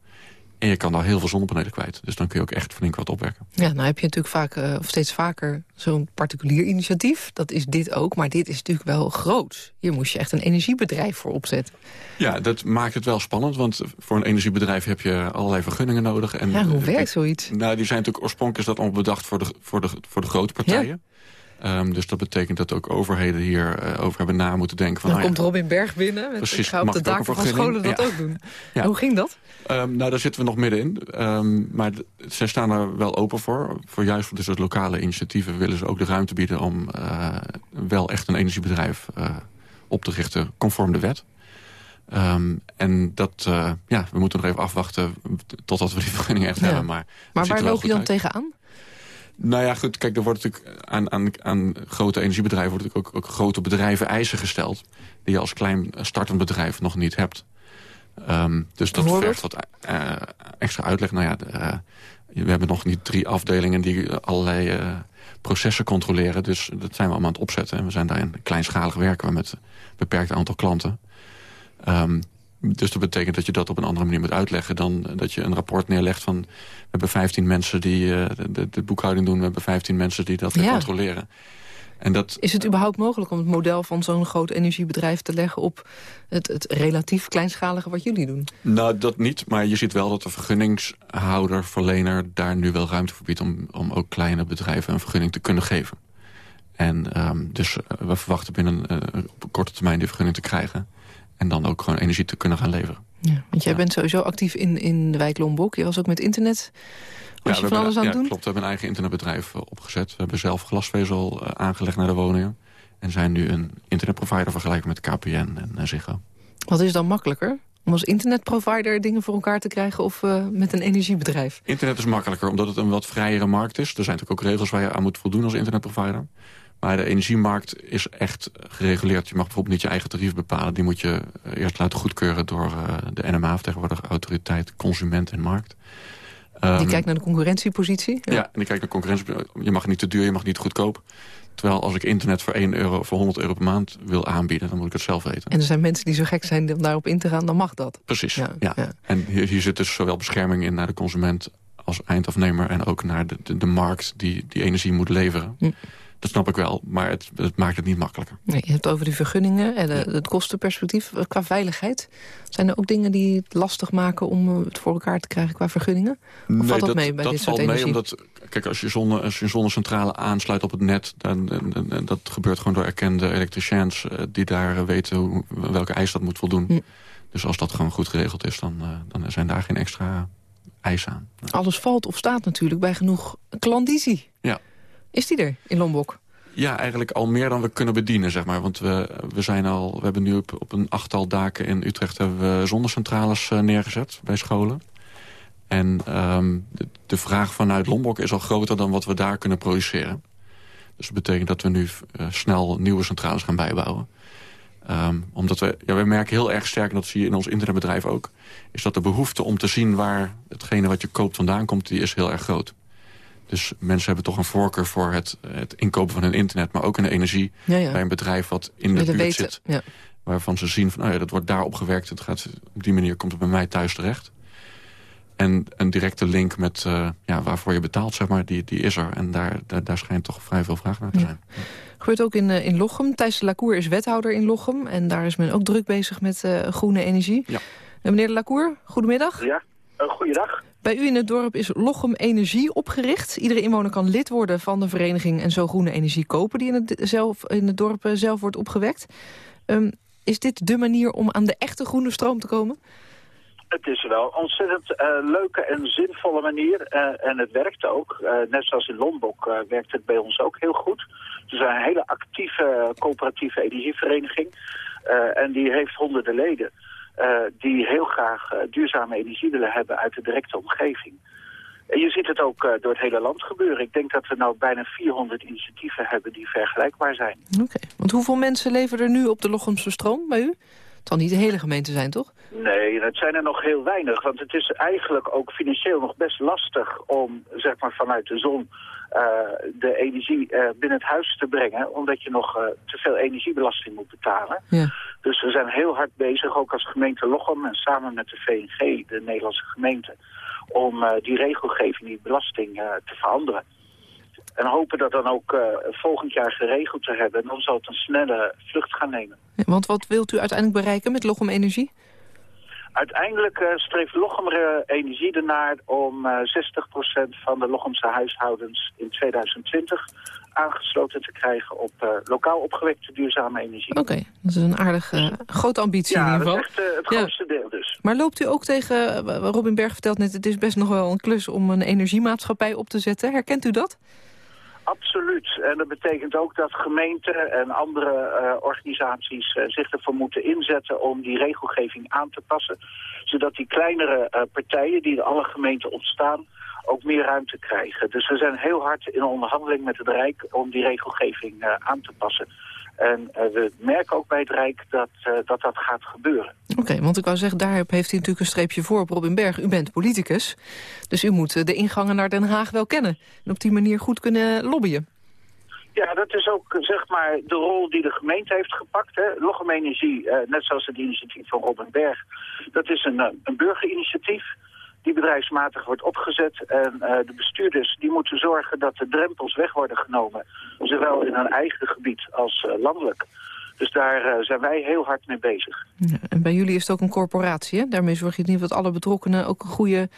En je kan daar heel veel zonnepanelen kwijt. Dus dan kun je ook echt flink wat opwekken. Ja, nou heb je natuurlijk vaak, uh, of steeds vaker zo'n particulier initiatief. Dat is dit ook, maar dit is natuurlijk wel groot. Hier moest je echt een energiebedrijf voor opzetten. Ja, dat maakt het wel spannend. Want voor een energiebedrijf heb je allerlei vergunningen nodig. En, ja, hoe werkt zoiets? Nou, die zijn natuurlijk oorspronkelijk is dat al bedacht voor de, voor de, voor de grote partijen. Ja. Um, dus dat betekent dat ook overheden hier uh, over hebben na moeten denken. Van, Dan nou komt ja, Robin Berg binnen. Met, precies, ik ga op de daken van scholen dat ja. ook doen. Ja. Hoe ging dat? Um, nou, daar zitten we nog middenin. Um, maar zij staan er wel open voor. Voor juist voor dit soort lokale initiatieven willen ze ook de ruimte bieden... om uh, wel echt een energiebedrijf uh, op te richten conform de wet. Um, en dat, uh, ja, we moeten nog even afwachten totdat we die vergunning echt ja. hebben. Maar, maar waar loop je dan uit. tegenaan? Nou ja, goed, kijk, er wordt natuurlijk aan, aan, aan grote energiebedrijven... worden natuurlijk ook, ook grote bedrijven eisen gesteld... die je als klein startend bedrijf nog niet hebt. Ehm, dus dat vergt wat uh, extra uitleg. Nou ja, uh, we hebben nog niet drie afdelingen die allerlei uh, processen controleren. Dus dat zijn we allemaal aan het opzetten. En we zijn daarin kleinschalig werken we met een beperkt aantal klanten. Um, dus dat betekent dat je dat op een andere manier moet uitleggen... dan dat je een rapport neerlegt van... we hebben 15 mensen die uh, de, de, boekhouding doen... we hebben 15 mensen die dat ja. controleren. En dat... Is het überhaupt mogelijk om het model van zo'n groot energiebedrijf te leggen... op het, het relatief kleinschalige wat jullie doen? Nou, dat niet. Maar je ziet wel dat de vergunningshouder, verlener... daar nu wel ruimte voor biedt om, om ook kleine bedrijven een vergunning te kunnen geven. En um, dus uh, we verwachten binnen uh, op een korte termijn die vergunning te krijgen. En dan ook gewoon energie te kunnen gaan leveren. Ja, want jij bent sowieso actief in, in de wijk Lombok. Je was ook met internet was ja, je van alles aan ja, doen? klopt. We hebben een eigen internetbedrijf opgezet. We hebben zelf glasvezel uh, aangelegd naar de woningen. En zijn nu een internetprovider vergelijken met KPN en uh, Ziggo. Wat is dan makkelijker? Om als internetprovider dingen voor elkaar te krijgen of uh, met een energiebedrijf? Internet is makkelijker, omdat het een wat vrijere markt is. Er zijn natuurlijk ook regels waar je aan moet voldoen als internetprovider. Maar de energiemarkt is echt gereguleerd. Je mag bijvoorbeeld niet je eigen tarief bepalen. Die moet je eerst laten goedkeuren door uh, de NMA... of tegenwoordig Autoriteit Consument en Markt. Die um, kijkt naar de concurrentiepositie? Ja. ja, en die kijkt naar concurrentie. Je mag niet te duur, je mag niet goedkoop. Terwijl als ik internet voor 1 euro voor 100 euro per maand wil aanbieden... dan moet ik het zelf weten. En er zijn mensen die zo gek zijn om daarop in te gaan, dan mag dat. Precies, ja. ja. ja. En hier, hier zit dus zowel bescherming in naar de consument als eindafnemer... en ook naar de, de, de markt die die energie moet leveren. Hm. Dat snap ik wel, maar het, het, maakt het niet makkelijker. Nee, je hebt over die vergunningen en de, het kostenperspectief. Qua veiligheid, zijn er ook dingen die het lastig maken... om het voor elkaar te krijgen qua vergunningen? Of nee, valt dat, dat mee bij dat dit soort valt energie? mee, omdat kijk, als je, zonne, als je een zonnecentrale aansluit op het net... Dan, dan, dan, dat gebeurt gewoon door erkende elektriciëns... die daar weten hoe, welke eis dat moet voldoen. Hm. Dus als dat gewoon goed geregeld is, dan, dan zijn daar geen extra eisen aan. Alles valt of staat natuurlijk bij genoeg klandizie. Ja. Is die er in Lombok? Ja, eigenlijk al meer dan we kunnen bedienen, zeg maar. Want we, we, zijn al, we hebben nu op, op een achttal daken in Utrecht... hebben we zonnecentrales uh, neergezet bij scholen. En um, de, vraag vanuit Lombok is al groter dan wat we daar kunnen produceren. Dus dat betekent dat we nu uh, snel nieuwe centrales gaan bijbouwen. Um, omdat we, ja, we merken heel erg sterk, en dat zie je in ons internetbedrijf ook... is dat de behoefte om te zien waar hetgene wat je koopt vandaan komt... die is heel erg groot. Dus mensen hebben toch een voorkeur voor het, het inkopen van hun internet... maar ook in de energie ja, ja. bij een bedrijf wat in de buurt weten. zit. Ja. Waarvan ze zien van, oh ja, dat wordt daar opgewerkt. Het gaat, op die manier komt het bij mij thuis terecht. En een directe link met uh, ja, waarvoor je betaalt, zeg maar, die, die is er. En daar, daar, daar schijnt toch vrij veel vraag naar te zijn. Ja. Gebeurt ook in, uh, in Lochem. Thijs de Lacour is wethouder in Lochem. En daar is men ook druk bezig met uh, groene energie. Ja. meneer de Lacour, goedemiddag. Ja, goeiedag. Bij u in het dorp is Lochem Energie opgericht. Iedere inwoner kan lid worden van de vereniging... en zo groene energie kopen die in het, zelf, in het dorp zelf wordt opgewekt. Um, is dit de manier om aan de echte groene stroom te komen? Het is wel een ontzettend uh, leuke en zinvolle manier. Uh, en het werkt ook. Net zoals in Lombok werkt het bij ons ook heel goed. We zijn een hele actieve coöperatieve energievereniging. en die heeft honderden leden. Uh, die heel graag uh, duurzame energie willen hebben uit de directe omgeving. En je ziet het ook uh, door het hele land gebeuren. Ik denk dat we nou bijna 400 initiatieven hebben die vergelijkbaar zijn. Oké, okay. want hoeveel mensen leven er nu op de Lochemse stroom bij u? Het zal niet de hele gemeente zijn, toch? Nee, dat zijn er nog heel weinig. Want het is eigenlijk ook financieel nog best lastig om zeg maar, vanuit de zon de energie uh, binnen het huis te brengen. Omdat je nog uh, te veel energiebelasting moet betalen. Ja. Dus we zijn heel hard bezig, ook als gemeente Lochem en samen met de VNG, de Nederlandse gemeente, om die regelgeving, die belasting te veranderen. En hopen dat dan ook volgend jaar geregeld te hebben. En dan zal het een snelle vlucht gaan nemen. Want wat wilt u uiteindelijk bereiken met Lochem Energie? Uiteindelijk uh, streeft Lochem Energie ernaar om uh, 60% van de Lochemse huishoudens in 2020 aangesloten te krijgen op uh, lokaal opgewekte duurzame energie. Oké, okay, dat is een aardige grote ambitie ja, in ieder geval. Ja, dat is echt het grootste deel dus. Maar loopt u ook tegen, Robin Berg vertelt net, het is best nog wel een klus om een energiemaatschappij op te zetten. Herkent u dat? Absoluut. En dat betekent ook dat gemeenten en andere uh, organisaties uh, zich ervoor moeten inzetten om die regelgeving aan te passen. Zodat die kleinere uh, partijen die in alle gemeenten ontstaan ook meer ruimte krijgen. Dus we zijn heel hard in onderhandeling met het Rijk om die regelgeving aan te passen. En we merken ook bij het Rijk dat dat, dat gaat gebeuren. Oké, want ik wou zeggen, daar heeft hij natuurlijk een streepje voor op Robin Berg. U bent politicus, dus u moet de ingangen naar Den Haag wel kennen. En op die manier goed kunnen lobbyen. Ja, dat is ook zeg maar de rol die de gemeente heeft gepakt. Hè. Lochem Energie, eh, net zoals het initiatief van Robin Berg, dat is een, een burgerinitiatief die bedrijfsmatig wordt opgezet. En uh, de bestuurders die moeten zorgen dat de drempels weg worden genomen. Zowel in hun eigen gebied als uh, landelijk. Dus daar uh, zijn wij heel hard mee bezig. Ja, en bij jullie is het ook een corporatie, hè? Daarmee zorg je niet dat alle betrokkenen ook een goede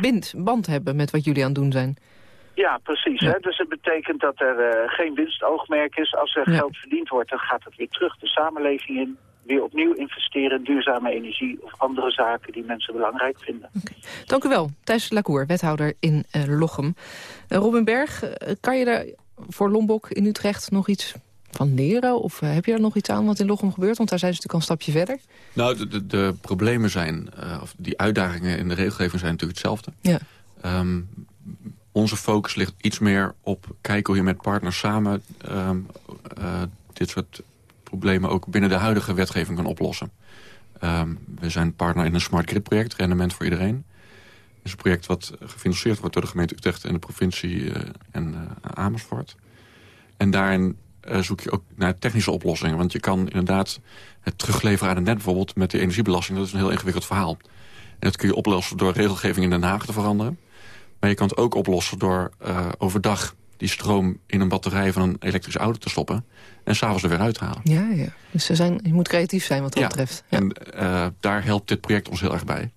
bind, band hebben met wat jullie aan het doen zijn. Ja, precies. Hè? Dus het betekent dat er geen winstoogmerk is. Als er geld verdiend wordt, dan gaat het weer terug de samenleving in. Weer opnieuw investeren in duurzame energie of andere zaken die mensen belangrijk vinden. Okay. Dank u wel. Thijs Lacour, wethouder in uh, Lochem. Uh, Robin Berg, kan je daar voor Lombok in Utrecht nog iets van leren? Of heb je er nog iets aan wat in Lochem gebeurt? Want daar zijn ze natuurlijk al een stapje verder. Nou, de, de, de problemen zijn, of die uitdagingen in de regelgeving zijn natuurlijk hetzelfde. Ja. Um, onze focus ligt iets meer op kijken hoe je met partners samen um, uh, dit soort problemen ook binnen de huidige wetgeving kan oplossen. Um, we zijn partner in een smart grid project, rendement voor iedereen. Het is een project wat gefinancierd wordt door de gemeente Utrecht en de provincie uh, en uh, Amersfoort. En daarin zoek je ook naar technische oplossingen. Want je kan inderdaad het terugleveren aan het net bijvoorbeeld met de energiebelasting. Dat is een heel ingewikkeld verhaal. En dat kun je oplossen door regelgeving in Den Haag te veranderen. Maar je kan het ook oplossen door overdag die stroom in een batterij van een elektrische auto te stoppen. En s'avonds er weer uit te halen. Ja, ja. Dus ze zijn, je moet creatief zijn wat dat ja. betreft. Ja. En uh, daar helpt dit project ons heel erg bij.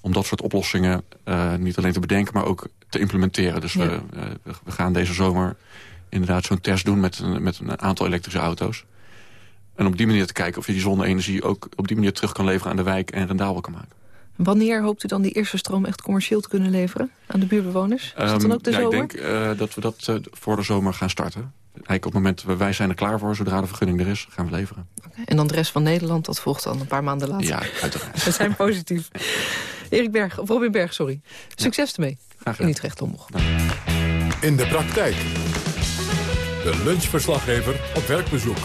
Om dat soort oplossingen uh, niet alleen te bedenken, maar ook te implementeren. Dus ja. we, we, gaan deze zomer inderdaad zo'n test doen met, met een aantal elektrische auto's. En op die manier te kijken of je die zonne-energie ook op die manier terug kan leveren aan de wijk en rendabel kan maken. Wanneer hoopt u dan die eerste stroom echt commercieel te kunnen leveren aan de buurtbewoners? Is dat dan ook de ja, zomer? Ik denk uh, dat we dat uh, voor de zomer gaan starten. Eigenlijk op het moment, wij zijn er klaar voor, zodra de vergunning er is, gaan we leveren. Okay. En dan de rest van Nederland, dat volgt dan een paar maanden later? Ja, uiteraard. we zijn positief. Erik Berg, of Robin Berg, sorry. Succes ja. ermee Graag in Utrecht Lombok. In de praktijk. De lunchverslaggever op werkbezoek.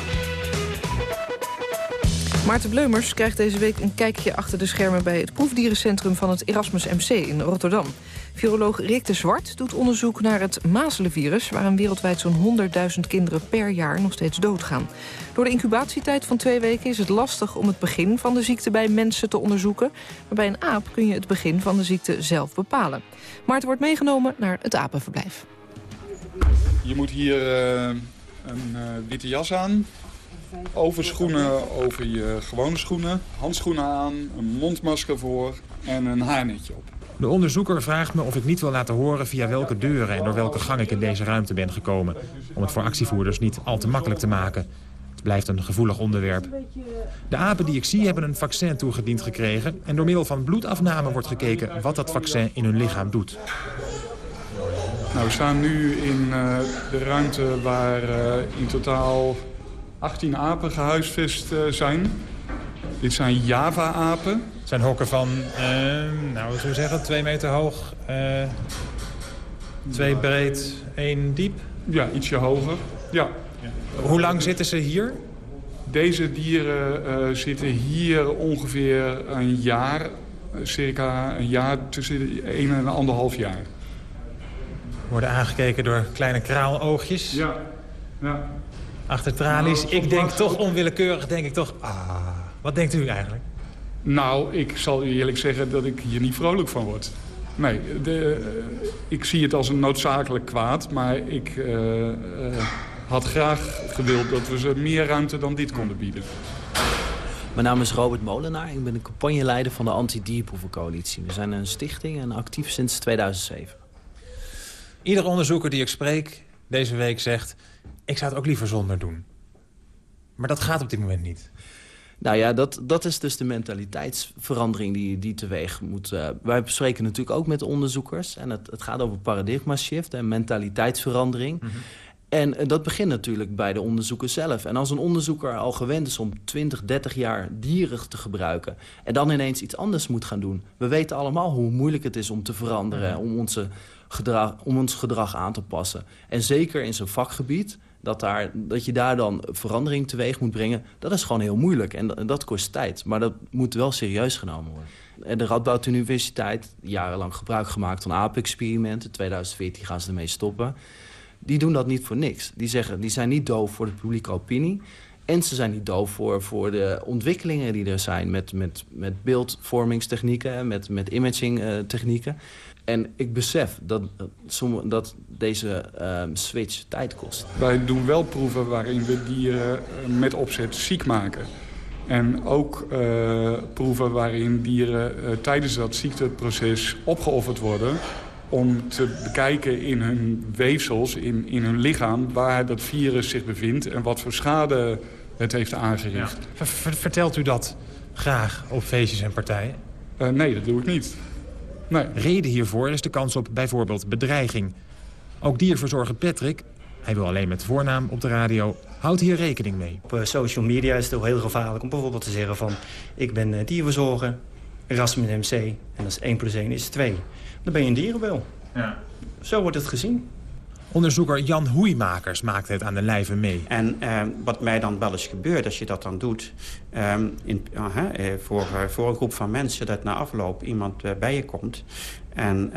Maarten Bleumers krijgt deze week een kijkje achter de schermen... bij het proefdierencentrum van het Erasmus MC in Rotterdam. Viroloog Rick de Zwart doet onderzoek naar het mazelenvirus... waarin wereldwijd zo'n 100.000 kinderen per jaar nog steeds doodgaan. Door de incubatietijd van twee weken is het lastig om het begin van de ziekte bij mensen te onderzoeken. Maar bij een aap kun je het begin van de ziekte zelf bepalen. Maarten wordt meegenomen naar het apenverblijf. Je moet hier uh, een uh, witte jas aan, overschoenen over je gewone schoenen, handschoenen aan, een mondmasker voor en een haarnetje op. De onderzoeker vraagt me of ik niet wil laten horen via welke deuren en door welke gang ik in deze ruimte ben gekomen. Om het voor actievoerders niet al te makkelijk te maken. Het blijft een gevoelig onderwerp. De apen die ik zie hebben een vaccin toegediend gekregen... en door middel van bloedafname wordt gekeken wat dat vaccin in hun lichaam doet. Nou, we staan nu in uh, de ruimte waar uh, in totaal 18 apen gehuisvest uh, zijn. Dit zijn Java-apen. Het zijn hokken van, uh, nou, we zeggen, twee meter hoog, uh, twee breed, één diep. Ja, ietsje hoger. Ja. ja. Hoe lang zitten ze hier? Deze dieren uh, zitten hier ongeveer een jaar, circa een jaar, tussen één en anderhalf jaar. Worden aangekeken door kleine kraaloogjes. Ja, ja. Achter tralies. Nou, ik denk toch onwillekeurig, denk ik toch, ah, wat denkt u eigenlijk? Nou, ik zal u eerlijk zeggen dat ik hier niet vrolijk van word. Nee, de, uh, ik zie het als een noodzakelijk kwaad, maar ik uh, uh, had graag gewild dat we ze meer ruimte dan dit konden bieden. Mijn naam is Robert Molenaar. Ik ben de campagneleider van de Anti-Dierproevencoalitie. We zijn een stichting en actief sinds 2007. Ieder onderzoeker die ik spreek deze week zegt... ik zou het ook liever zonder doen. Maar dat gaat op dit moment niet. Nou ja, dat, dat is dus de mentaliteitsverandering die, die teweeg moet. Uh, wij bespreken natuurlijk ook met onderzoekers. En het, het gaat over paradigma shift en mentaliteitsverandering. Mm -hmm. En uh, dat begint natuurlijk bij de onderzoeker zelf. En als een onderzoeker al gewend is om 20, 30 jaar dieren te gebruiken... en dan ineens iets anders moet gaan doen... we weten allemaal hoe moeilijk het is om te veranderen... -hmm. om onze gedrag, om ons gedrag aan te passen. En zeker in zo'n vakgebied, dat, daar, dat je daar dan verandering teweeg moet brengen... dat is gewoon heel moeilijk en dat, kost tijd. Maar dat moet wel serieus genomen worden. En de Radboud Universiteit, jarenlang gebruik gemaakt van APE-experimenten. 2014 gaan ze ermee stoppen. Die doen dat niet voor niks. Die, zeggen, die zijn niet doof voor de publieke opinie. En ze zijn niet doof voor, voor de ontwikkelingen die er zijn... met, met, met beeldvormingstechnieken, met, met imagingtechnieken. En ik besef dat, dat deze uh, switch tijd kost. Wij doen wel proeven waarin we dieren eh, met opzet ziek maken. En ook uh, proeven waarin dieren uh, tijdens dat ziekteproces opgeofferd worden... om te bekijken in hun weefsels, in, in hun lichaam... waar dat virus zich bevindt en wat voor schade het heeft aangericht. Ja. Vertelt u dat graag op feestjes en partijen? Uh, nee, dat doe ik niet. Nee. Reden hiervoor is de kans op bijvoorbeeld bedreiging. Ook dierverzorger Patrick, hij wil alleen met voornaam op de radio, houdt hier rekening mee. Op social media is het ook heel gevaarlijk om bijvoorbeeld te zeggen van... ik ben dierverzorger, Erasmus MC, en dat is 1 plus 1 is 2. Dan ben je een dierenbel. Ja. Zo wordt het gezien. Onderzoeker Jan Hoeimakers maakte het aan de lijve mee. En uh, wat mij dan wel eens gebeurt als je dat dan doet... Um, in, uh, voor, uh, voor een groep van mensen dat na afloop iemand bij je komt... en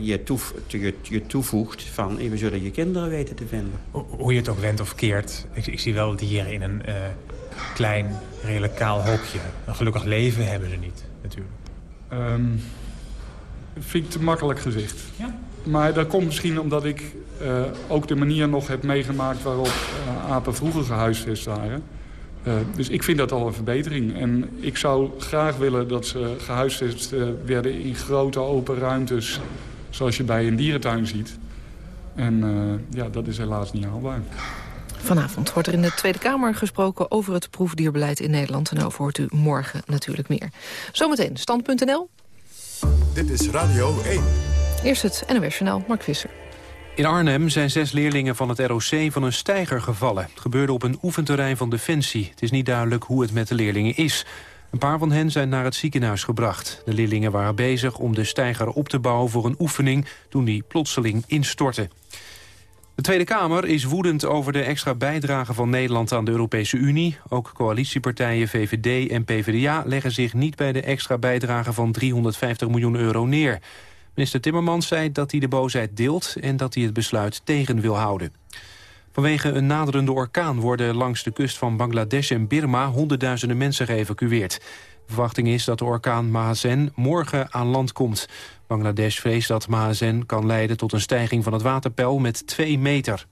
je, toef, je, je, toevoegt van we zullen je kinderen weten te vinden. Hoe je het ook wendt of keert. Ik, ik zie wel dieren in een klein, redelijk kaal hokje. Een gelukkig leven hebben ze niet, natuurlijk. Um, vind ik te makkelijk gezegd. Ja? Maar dat komt misschien omdat ik uh, ook de manier nog heb meegemaakt... waarop uh, apen vroeger gehuisvest waren. Uh, dus ik vind dat al een verbetering. En ik zou graag willen dat ze gehuisvest werden in grote open ruimtes... zoals je bij een dierentuin ziet. En ja, dat is helaas niet haalbaar. Vanavond wordt er in de Tweede Kamer gesproken over het proefdierbeleid in Nederland. En daarover hoort u morgen natuurlijk meer. Zometeen, stand.nl. Dit is Radio 1. Eerst het NOS Journaal, Mark Visser. In Arnhem zijn zes leerlingen van het ROC van een steiger gevallen. Het gebeurde op een oefenterrein van Defensie. Het is niet duidelijk hoe het met de leerlingen is. Een paar van hen zijn naar het ziekenhuis gebracht. De leerlingen waren bezig om de steiger op te bouwen voor een oefening... toen die plotseling instortte. De Tweede Kamer is woedend over de extra bijdrage van Nederland aan de Europese Unie. Ook coalitiepartijen VVD en PvdA leggen zich niet bij de extra bijdrage van 350 miljoen euro neer. Minister Timmermans zei dat hij de boosheid deelt en dat hij het besluit tegen wil houden. Vanwege een naderende orkaan worden langs de kust van Bangladesh en Birma honderdduizenden mensen geëvacueerd. De verwachting is dat de orkaan Mahazen morgen aan land komt. Bangladesh vreest dat Mahazen kan leiden tot een stijging van het waterpeil met 2 meter.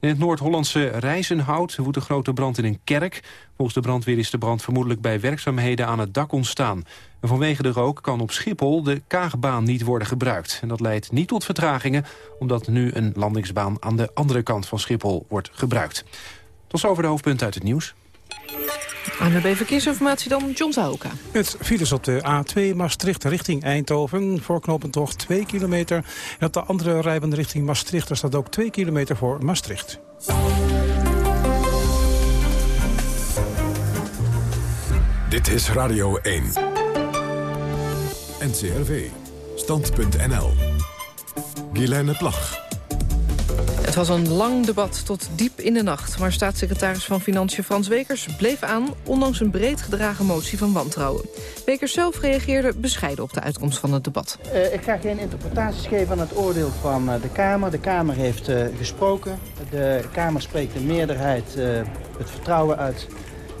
In het Noord-Hollandse Rijzenhout woedt een grote brand in een kerk. Volgens de brandweer is de brand vermoedelijk bij werkzaamheden aan het dak ontstaan. En vanwege de rook kan op Schiphol de Kaagbaan niet worden gebruikt. En dat leidt niet tot vertragingen, omdat nu een landingsbaan aan de andere kant van Schiphol wordt gebruikt. Tot zover de hoofdpunten uit het nieuws. ANWB Verkeersinformatie dan, John Zauka. Met files op de A2 Maastricht richting Eindhoven. Voorknopend toch 2 kilometer. En op de andere rijbaan richting Maastricht... er staat ook 2 kilometer voor Maastricht. Dit is Radio 1. NCRV. Stand.nl. Guilaine Plag. Het was een lang debat tot diep in de nacht. Maar staatssecretaris van Financiën Frans Wekers bleef aan... ondanks een breed gedragen motie van wantrouwen. Wekers zelf reageerde bescheiden op de uitkomst van het debat. Uh, ik ga geen interpretaties geven aan het oordeel van uh, de Kamer. De Kamer heeft uh, gesproken. De Kamer spreekt de meerderheid het vertrouwen uit.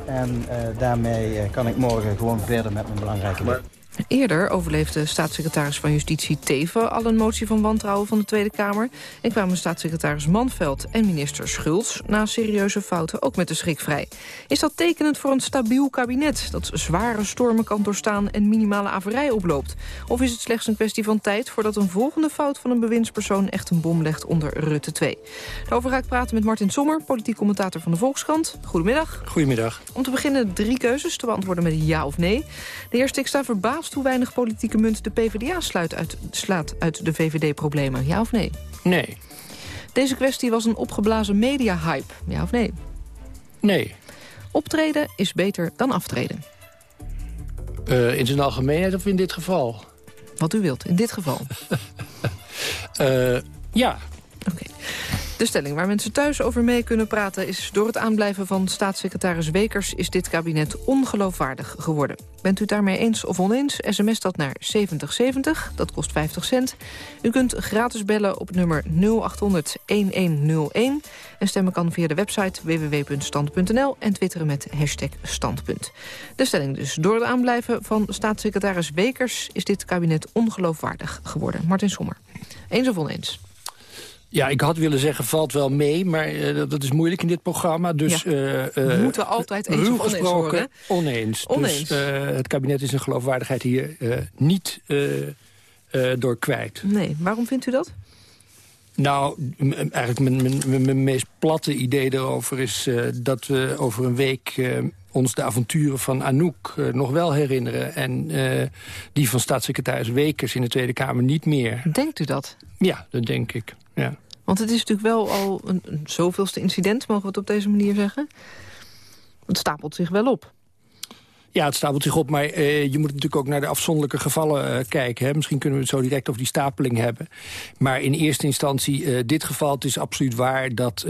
En daarmee kan ik morgen gewoon verder met mijn belangrijke. Eerder overleefde staatssecretaris van Justitie Teven al een motie van wantrouwen van de Tweede Kamer. En kwamen staatssecretaris Manveld en minister Schultz na serieuze fouten ook met de schrik vrij. Is dat tekenend voor een stabiel kabinet dat zware stormen kan doorstaan en minimale averij oploopt? Of is het slechts een kwestie van tijd voordat een volgende fout van een bewindspersoon echt een bom legt onder Rutte 2? Daarover ga ik praten met Martin Sommer, politiek commentator van de Volkskrant. Goedemiddag. Goedemiddag. Om te beginnen drie keuzes te beantwoorden met ja of nee. De eerste, ik sta verbaasd hoe weinig politieke munt de PvdA sluit uit, slaat uit de VVD-problemen. Ja of nee? Nee. Deze kwestie was een opgeblazen media-hype. Ja of nee? Nee. Optreden is beter dan aftreden. Uh, in zijn algemeenheid of in dit geval? Wat u wilt, in dit geval. ja. Oké. De stelling waar mensen thuis over mee kunnen praten is... door het aanblijven van staatssecretaris Wekers is dit kabinet ongeloofwaardig geworden. Bent u daarmee eens of oneens? SMS dat naar 7070, dat kost 50 cent. U kunt gratis bellen op nummer 0800-1101. En stemmen kan via de website www.stand.nl en twitteren met hashtag standpunt. De stelling dus. Door het aanblijven van staatssecretaris Wekers... is dit kabinet ongeloofwaardig geworden. Martin Sommer. Eens of oneens? Ja, ik had willen zeggen, valt wel mee, maar uh, dat is moeilijk in dit programma. Dus, ja. uh, We moeten altijd eens of oneens horen. Oneens. oneens. Dus het kabinet is zijn geloofwaardigheid hier niet door kwijt. Nee, waarom vindt u dat? Nou, eigenlijk mijn, mijn, mijn, meest platte idee erover is dat we over een week ons de avonturen van Anouk uh, nog wel herinneren. En die van staatssecretaris Wekers in de Tweede Kamer niet meer. Denkt u dat? Ja, dat denk ik. Ja. Want het is natuurlijk wel al een, een zoveelste incident, mogen we het op deze manier zeggen. Het stapelt zich wel op. Ja, het stapelt zich op, maar uh, je moet natuurlijk ook naar de afzonderlijke gevallen uh, kijken. Hè. Misschien kunnen we het zo direct over die stapeling hebben. Maar in eerste instantie, uh, dit geval, het is absoluut waar dat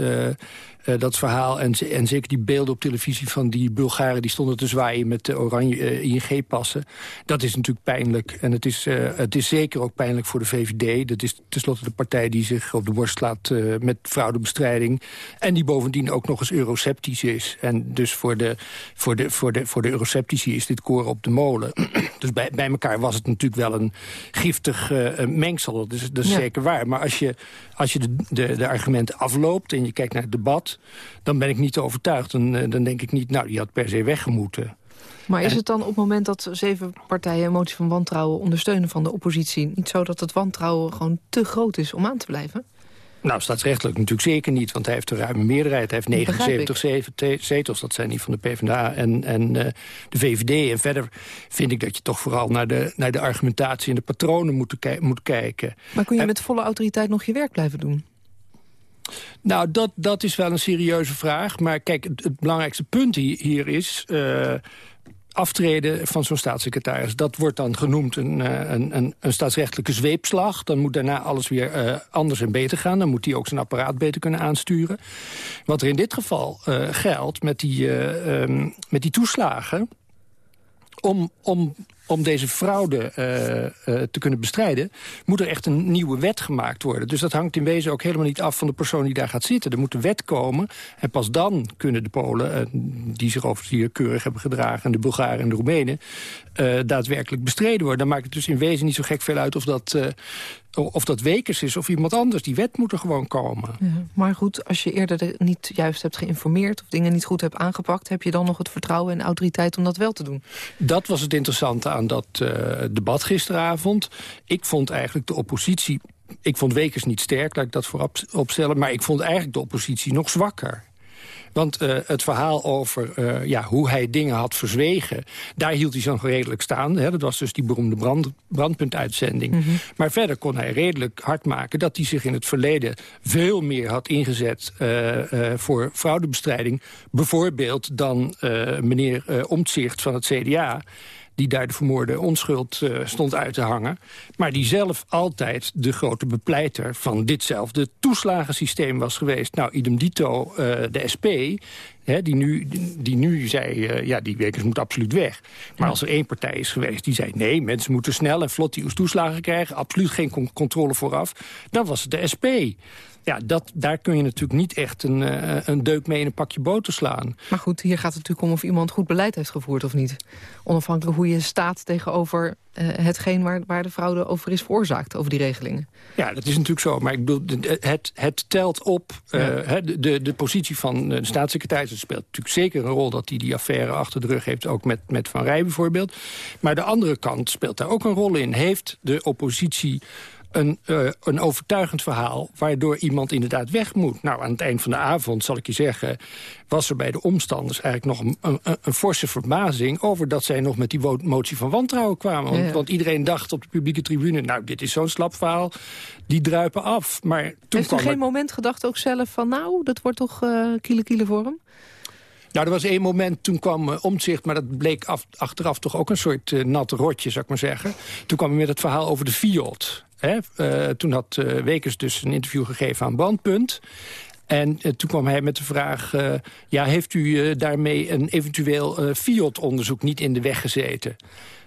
uh, dat verhaal en, en zeker die beelden op televisie van die Bulgaren... die stonden te zwaaien met de oranje uh, ING-passen. Dat is natuurlijk pijnlijk. En het is, uh, het is zeker ook pijnlijk voor de VVD. Dat is tenslotte de partij die zich op de borst slaat met fraudebestrijding. En die bovendien ook nog eens euroceptisch is. En dus voor de, voor de, voor de, voor de euroceptici is dit koren op de molen. dus bij, bij elkaar was het natuurlijk wel een giftig mengsel. Dat is, dat is ja. zeker waar. Maar als je, als je de, de, de argumenten afloopt en je kijkt naar het debat dan ben ik niet overtuigd. Dan, uh, dan denk ik niet, nou, die had per se weggemoeten. Maar is het dan op het moment dat zeven partijen een motie van wantrouwen ondersteunen van de oppositie... niet zo dat het wantrouwen gewoon te groot is om aan te blijven? Nou, staatsrechtelijk natuurlijk zeker niet, want hij heeft een ruime meerderheid. Hij heeft 79 zetels, dat zijn die van de PvdA en, en uh, de VVD. En verder vind ik dat je toch vooral naar de, naar de argumentatie en de patronen moet, moet kijken. Maar kun je en, met volle autoriteit nog je werk blijven doen? Nou, dat, dat is wel een serieuze vraag. Maar kijk, het, belangrijkste punt hier is... Uh, aftreden van zo'n staatssecretaris. Dat wordt dan genoemd een, een, een, een staatsrechtelijke zweepslag. Dan moet daarna alles weer uh, anders en beter gaan. Dan moet hij ook zijn apparaat beter kunnen aansturen. Wat er in dit geval geldt met die, um, met die toeslagen... Om, om om deze fraude uh, uh, te kunnen bestrijden... moet er echt een nieuwe wet gemaakt worden. Dus dat hangt in wezen ook helemaal niet af van de persoon die daar gaat zitten. Er moet een wet komen en pas dan kunnen de Polen... Uh, die zich overigens hier keurig hebben gedragen... en de Bulgaren en de Roemenen... daadwerkelijk bestreden worden. Dan maakt het dus in wezen niet zo gek veel uit... of dat, of dat Wekers is of iemand anders. Die wet moet er gewoon komen. Ja, maar goed, als je eerder niet juist hebt geïnformeerd... of dingen niet goed hebt aangepakt... heb je dan nog het vertrouwen en autoriteit om dat wel te doen? Dat was het interessante aan dat uh, debat gisteravond. Ik vond eigenlijk de oppositie... Ik vond Wekers niet sterk, laat ik dat voorop opstellen... maar ik vond eigenlijk de oppositie nog zwakker. Want uh, het verhaal over uh, ja, hoe hij dingen had verzwegen... daar hield hij zo redelijk staan. Hè. Dat was dus die beroemde brand, brandpuntuitzending. Mm -hmm. Maar verder kon hij redelijk hard maken... dat hij zich in het verleden veel meer had ingezet uh, voor fraudebestrijding. Bijvoorbeeld dan meneer Omtzigt van het CDA die daar de vermoorde onschuld uh, stond uit te hangen. Maar die zelf altijd de grote bepleiter van ditzelfde toeslagensysteem was geweest. Nou, idem dito uh, de SP, die, nu, die nu zei, uh, ja, die Wekers moet absoluut weg. Maar als er één partij is geweest die zei... nee, mensen moeten snel en vlot die toeslagen krijgen... absoluut geen con controle vooraf, dan was het de SP. Ja, dat, daar kun je natuurlijk niet echt een, uh, een deuk mee in een pakje boter slaan. Maar goed, hier gaat het natuurlijk om of iemand goed beleid heeft gevoerd of niet. Onafhankelijk hoe je staat tegenover uh, hetgeen waar, waar de fraude over is veroorzaakt, over die regelingen. Ja, dat is natuurlijk zo. Maar ik bedoel, het, het telt op. Ja. Uh, de, de positie van de staatssecretaris het speelt natuurlijk zeker een rol... dat hij die affaire achter de rug heeft, ook met, met Van Rij bijvoorbeeld. Maar de andere kant speelt daar ook een rol in. Heeft de oppositie een, uh, een overtuigend verhaal... waardoor iemand inderdaad weg moet. Nou, aan het eind van de avond, zal ik je zeggen... was er bij de omstanders eigenlijk nog een, een, een forse verbazing... over dat zij nog met die motie van wantrouwen kwamen. Want, ja. want iedereen dacht op de publieke tribune... nou, dit is zo'n slap verhaal, die druipen af. Maar toen Heeft u geen er... moment gedacht ook zelf van... nou, dat wordt toch uh, kiele kiele voor hem? Nou, er was één moment, toen kwam uh, Omtzigt... maar dat bleek af, achteraf toch ook een soort uh, nat rotje, zou ik maar zeggen. Toen kwam hij met het verhaal over de Fiat. Hè? Uh, toen had Wekers dus een interview gegeven aan Bandpunt... En uh, toen kwam hij met de vraag... Uh, ja, heeft u uh, daarmee een eventueel Fiat-onderzoek niet in de weg gezeten?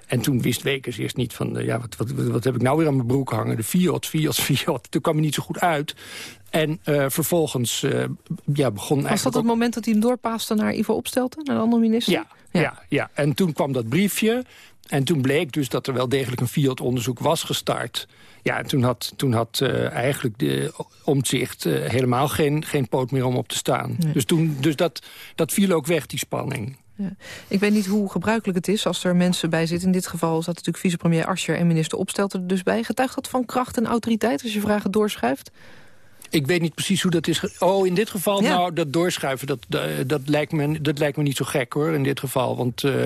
En toen wist Wekers eerst niet van... ja, wat, wat, wat, heb ik nou weer aan mijn broek hangen? De Fiat, Fiat, Fiat. Toen kwam hij niet zo goed uit. En vervolgens ja, begon Was dat het moment dat hij hem doorpaaste naar Ivo Opstelten? Naar de andere minister? Ja, ja, ja. ja. En toen kwam dat briefje... En toen bleek dus dat er wel degelijk een Fiat-onderzoek was gestart. Ja, en toen had, toen had uh, eigenlijk de omzicht uh, helemaal geen, geen poot meer om op te staan. Nee. Dus, toen, dus dat, dat viel ook weg, die spanning. Ja. Ik weet niet hoe gebruikelijk het is als er mensen bij zitten. In dit geval zat natuurlijk vicepremier Ascher en minister Opstelten er dus bij. Getuigt dat van kracht en autoriteit als je vragen doorschuift? Ik weet niet precies hoe dat is. Oh, in dit geval, ja. nou, dat doorschuiven, dat, dat, lijkt me, dat lijkt me niet zo gek, hoor, in dit geval. Want uh,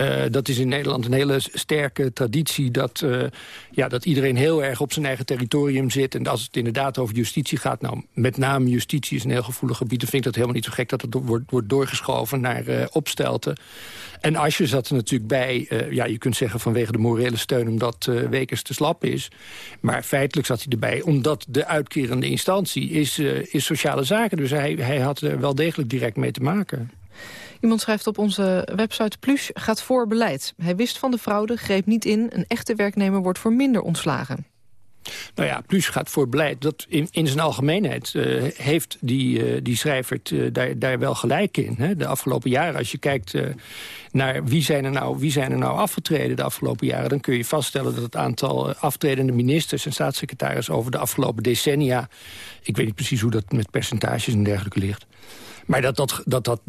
uh, dat is in Nederland een hele sterke traditie... Dat, uh, ja, dat iedereen heel erg op zijn eigen territorium zit. En als het inderdaad over justitie gaat... nou, met name justitie is een heel gevoelig gebied... dan vind ik dat helemaal niet zo gek dat het wordt, wordt doorgeschoven naar opstelten. En Asje zat er natuurlijk bij, ja, je kunt zeggen vanwege de morele steun... omdat Wekers te slap is. Maar feitelijk zat hij erbij omdat de uitkerende instantie is, uh, is sociale zaken. Dus hij, hij had er wel degelijk direct mee te maken. Iemand schrijft op onze website... Plus gaat voor beleid. Hij wist van de fraude, greep niet in. Een echte werknemer wordt voor minder ontslagen. Nou ja, Plus gaat voor beleid. Dat in, in zijn algemeenheid uh, heeft die, uh, die schrijver uh, daar, daar wel gelijk in. Hè? De afgelopen jaren, als je kijkt naar wie zijn, er nou, wie zijn er nou afgetreden de afgelopen jaren... dan kun je vaststellen dat het aantal aftredende ministers en staatssecretarissen... over de afgelopen decennia... ik weet niet precies hoe dat met percentages en dergelijke ligt... maar dat dat, dat, dat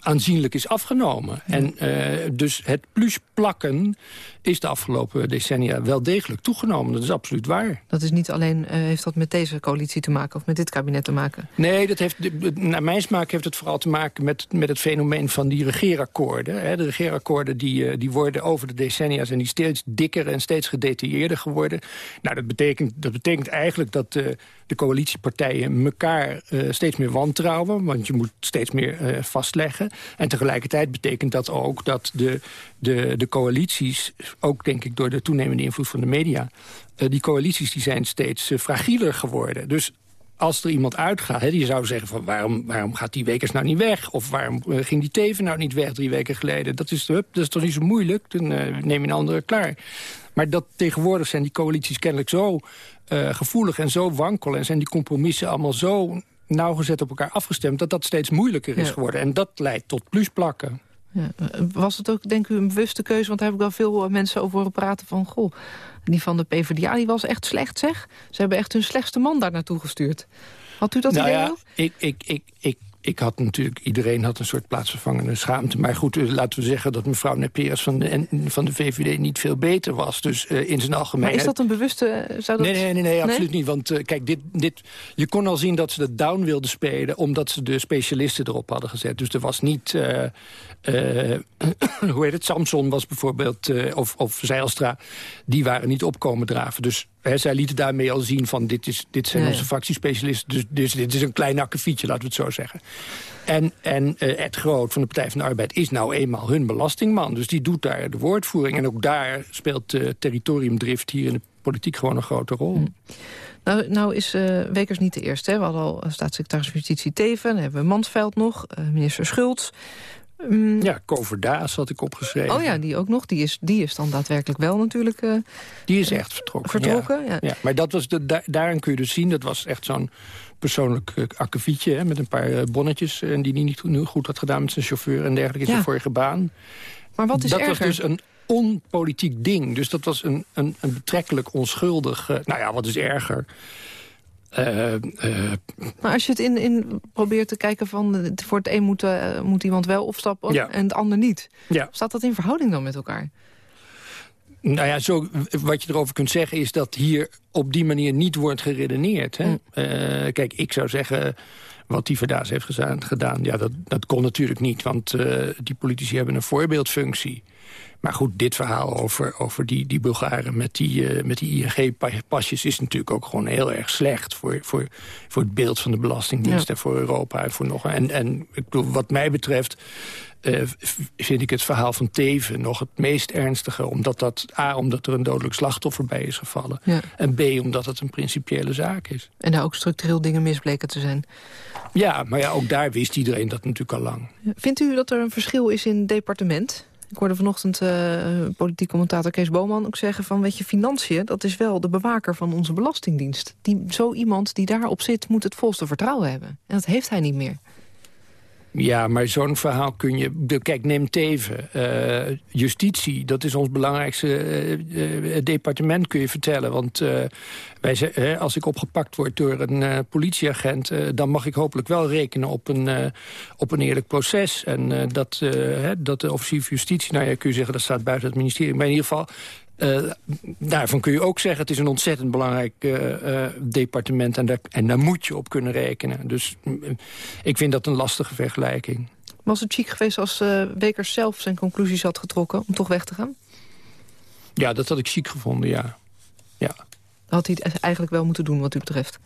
aanzienlijk is afgenomen. En uh, dus het plus plakken is de afgelopen decennia wel degelijk toegenomen. Dat is absoluut waar. Dat is niet alleen, uh, heeft dat met deze coalitie te maken of met dit kabinet te maken? Nee, dat heeft, naar mijn smaak heeft het vooral te maken met, met het fenomeen van die regeerakkoorden. Hè. De regeerakkoorden die, uh, die worden over de decennia zijn die steeds dikker en steeds gedetailleerder geworden. Nou, dat betekent, dat betekent eigenlijk dat de coalitiepartijen elkaar steeds meer wantrouwen. Want je moet steeds meer vastleggen. En tegelijkertijd betekent dat ook dat de, de, de coalities... ook denk ik door de toenemende invloed van de media... Uh, die coalities die zijn steeds uh, fragieler geworden. Dus als er iemand uitgaat, hè, die zou zeggen van waarom, waarom gaat die Wekers nou niet weg? Of waarom uh, ging die Teven nou niet weg drie weken geleden? Dat is, hup, dat is toch niet zo moeilijk? Dan uh, neem je een andere klaar. Maar dat tegenwoordig zijn die coalities kennelijk zo uh, gevoelig en zo wankel... en zijn die compromissen allemaal zo nauwgezet op elkaar afgestemd... dat dat steeds moeilijker is ja. geworden. En dat leidt tot plusplakken. Ja. Was het ook, denk u, een bewuste keuze? Want daar heb ik wel veel mensen over horen praten van... goh, die van de PvdA die was echt slecht, zeg. Ze hebben echt hun slechtste man daar naartoe gestuurd. Had u dat nou idee ja, ik, ik, ik, ik ik had natuurlijk, iedereen had een soort plaatsvervangende schaamte. Maar goed, laten we zeggen dat mevrouw Neperes van de, van de VVD niet veel beter was. Dus uh, in zijn algemeen. Maar is dat een bewuste... Zou dat... nee, nee, nee, nee, absoluut niet. Want uh, kijk, dit, dit, je kon al zien dat ze de down wilden spelen... omdat ze de specialisten erop hadden gezet. Dus er was niet... Uh, hoe heet het? Samson was bijvoorbeeld, of, of Zeilstra... die waren niet opkomen draven. Dus He, zij lieten daarmee al zien van dit, is, dit zijn onze fractiespecialisten. Dus, dus dit is een klein akkefietje, laten we het zo zeggen. En, en uh, Ed Groot van de Partij van de Arbeid is nou eenmaal hun belastingman. Dus die doet daar de woordvoering. En ook daar speelt uh, territoriumdrift hier in de politiek gewoon een grote rol. Hm. Nou, nou is uh, Wekers niet de eerste. Hè? We hadden al staatssecretaris van Justitie Teven, dan hebben we Mansveld nog, minister Schultz. Um, ja, Koverdaas had ik opgeschreven. Oh ja, die ook nog. Die is, die is dan daadwerkelijk wel natuurlijk... Uh, die is echt vertrokken. Vertrokken, ja. ja. ja maar dat was de, da daarin kun je dus zien, dat was echt zo'n persoonlijk uh, akkefietje... Hè, met een paar uh, bonnetjes en die hij niet goed had gedaan met zijn chauffeur en dergelijke in ja. zijn vorige baan. Maar wat is dat erger? was dus een onpolitiek ding. Dus dat was een, een, een betrekkelijk onschuldig... nou ja, wat is erger... Uh, uh, maar als je het in, in probeert te kijken van... voor het een moet, uh, moet iemand wel opstappen ja. en het ander niet. Ja. Staat dat in verhouding dan met elkaar? Nou ja, zo, wat je erover kunt zeggen is dat hier op die manier niet wordt geredeneerd. Hè? Mm. kijk, ik zou zeggen... wat die Verdaas heeft gedaan, ja, dat, dat kon natuurlijk niet. Want die politici hebben een voorbeeldfunctie. Maar goed, dit verhaal over, over die, die Bulgaren met die, uh, met die ING-pasjes... is natuurlijk ook gewoon heel erg slecht voor, voor, voor het beeld van de Belastingdienst... en voor Europa en voor nog... En, en ik bedoel, wat mij betreft uh, vind ik het verhaal van Teven nog het meest ernstige. Omdat dat, A, omdat er een dodelijk slachtoffer bij is gevallen. Ja. En B, omdat het een principiële zaak is. En daar ook structureel dingen misbleken te zijn. Ja, maar ja, ook daar wist iedereen dat natuurlijk al lang. Vindt u dat er een verschil is in departement? Ik hoorde vanochtend uh, politiek commentator Kees Boman ook zeggen van... weet je, financiën, dat is wel de bewaker van onze belastingdienst. Die, zo iemand die daarop zit, moet het volste vertrouwen hebben. En dat heeft hij niet meer. Ja, maar zo'n verhaal kun je... De, kijk, neem Teven. Uh, justitie, dat is ons belangrijkste uh, uh, departement, kun je vertellen. Want wij, als ik opgepakt word door een politieagent... dan mag ik hopelijk wel rekenen op een, op een eerlijk proces. En dat, dat de officier van justitie... nou ja, kun je zeggen, dat staat buiten het ministerie. Maar in ieder geval, uh, daarvan kun je ook zeggen, het is een ontzettend belangrijk uh, uh, departement... En daar, en daar moet je op kunnen rekenen. Dus ik vind dat een lastige vergelijking. Was het chic geweest als Wekers zelf zijn conclusies had getrokken... om toch weg te gaan? Ja, dat had ik chic gevonden, ja. ja. Had hij het eigenlijk wel moeten doen, wat u betreft?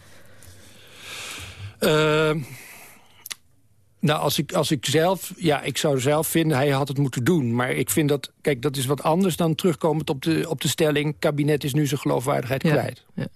Nou, als ik, als ik zelf... Ja, ik zou zelf vinden, hij had het moeten doen. Maar ik vind dat... Kijk, dat is wat anders dan terugkomend op de, op de stelling... kabinet is nu zijn geloofwaardigheid kwijt. Ja.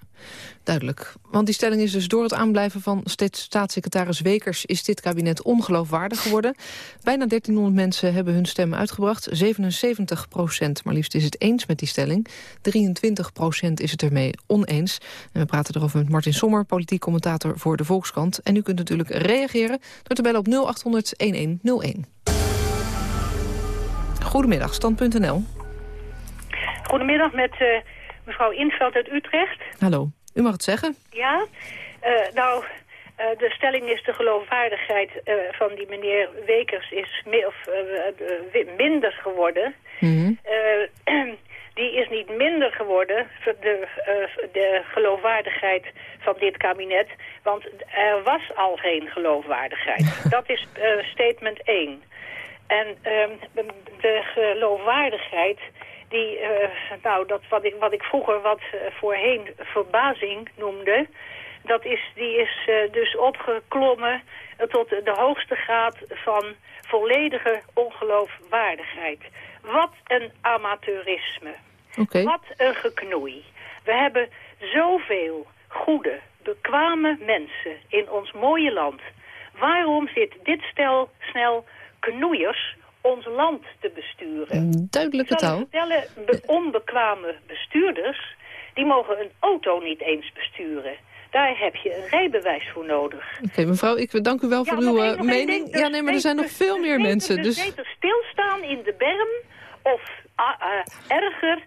Duidelijk. Want die stelling is dus door het aanblijven van staatssecretaris Wekers... is dit kabinet ongeloofwaardig geworden. Bijna 1300 mensen hebben hun stem uitgebracht. 77 procent maar liefst is het eens met die stelling. 23 procent is het ermee oneens. En we praten erover met Martin Sommer, politiek commentator voor de Volkskrant. En u kunt natuurlijk reageren door te bellen op 0800-1101. Goedemiddag, stand.nl. Goedemiddag met... Uh mevrouw Inveld uit Utrecht. Hallo, u mag het zeggen. Ja, uh, nou, uh, de stelling is de geloofwaardigheid uh, van die meneer Wekers is meer of, minder geworden. Mm -hmm. die is niet minder geworden, de, de geloofwaardigheid van dit kabinet. Want er was al geen geloofwaardigheid. Dat is statement 1. En ehm, de geloofwaardigheid die, uh, nou, dat wat ik, wat ik vroeger wat uh, voorheen verbazing noemde, dat is, die is uh, dus opgeklommen tot de hoogste graad van volledige ongeloofwaardigheid. Wat een amateurisme. Okay. Wat een geknoei. We hebben zoveel goede, bekwame mensen in ons mooie land. Waarom zit dit stel snel knoeiers ons land te besturen. Duidelijke taal. vertellen, be onbekwame bestuurders, die mogen een auto niet eens besturen. Daar heb je een rijbewijs voor nodig. Oké, mevrouw, ik dank u wel voor uw uh, mening. ja, nee, maar er zijn nog veel meer mensen. Dus... beter stilstaan in de berm of uh, erger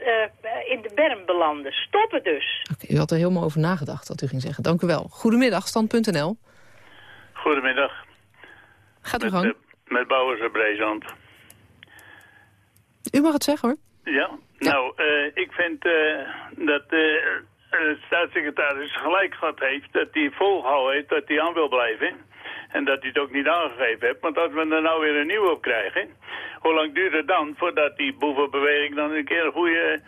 uh, in de berm belanden. Stoppen dus. Oké, u had er helemaal over nagedacht wat u ging zeggen. Dank u wel. Goedemiddag, stand.nl. Goedemiddag. Gaat u gang. Met Bouwers op Brezand. U mag het zeggen hoor. Ja, nou, uh, ik vind uh, dat de staatssecretaris gelijk gehad heeft... dat hij volgehouden heeft dat hij aan wil blijven. En dat hij het ook niet aangegeven heeft. Want als we er nou weer een nieuwe op krijgen... hoe lang duurt het dan voordat die boevenbeweging dan een keer een goede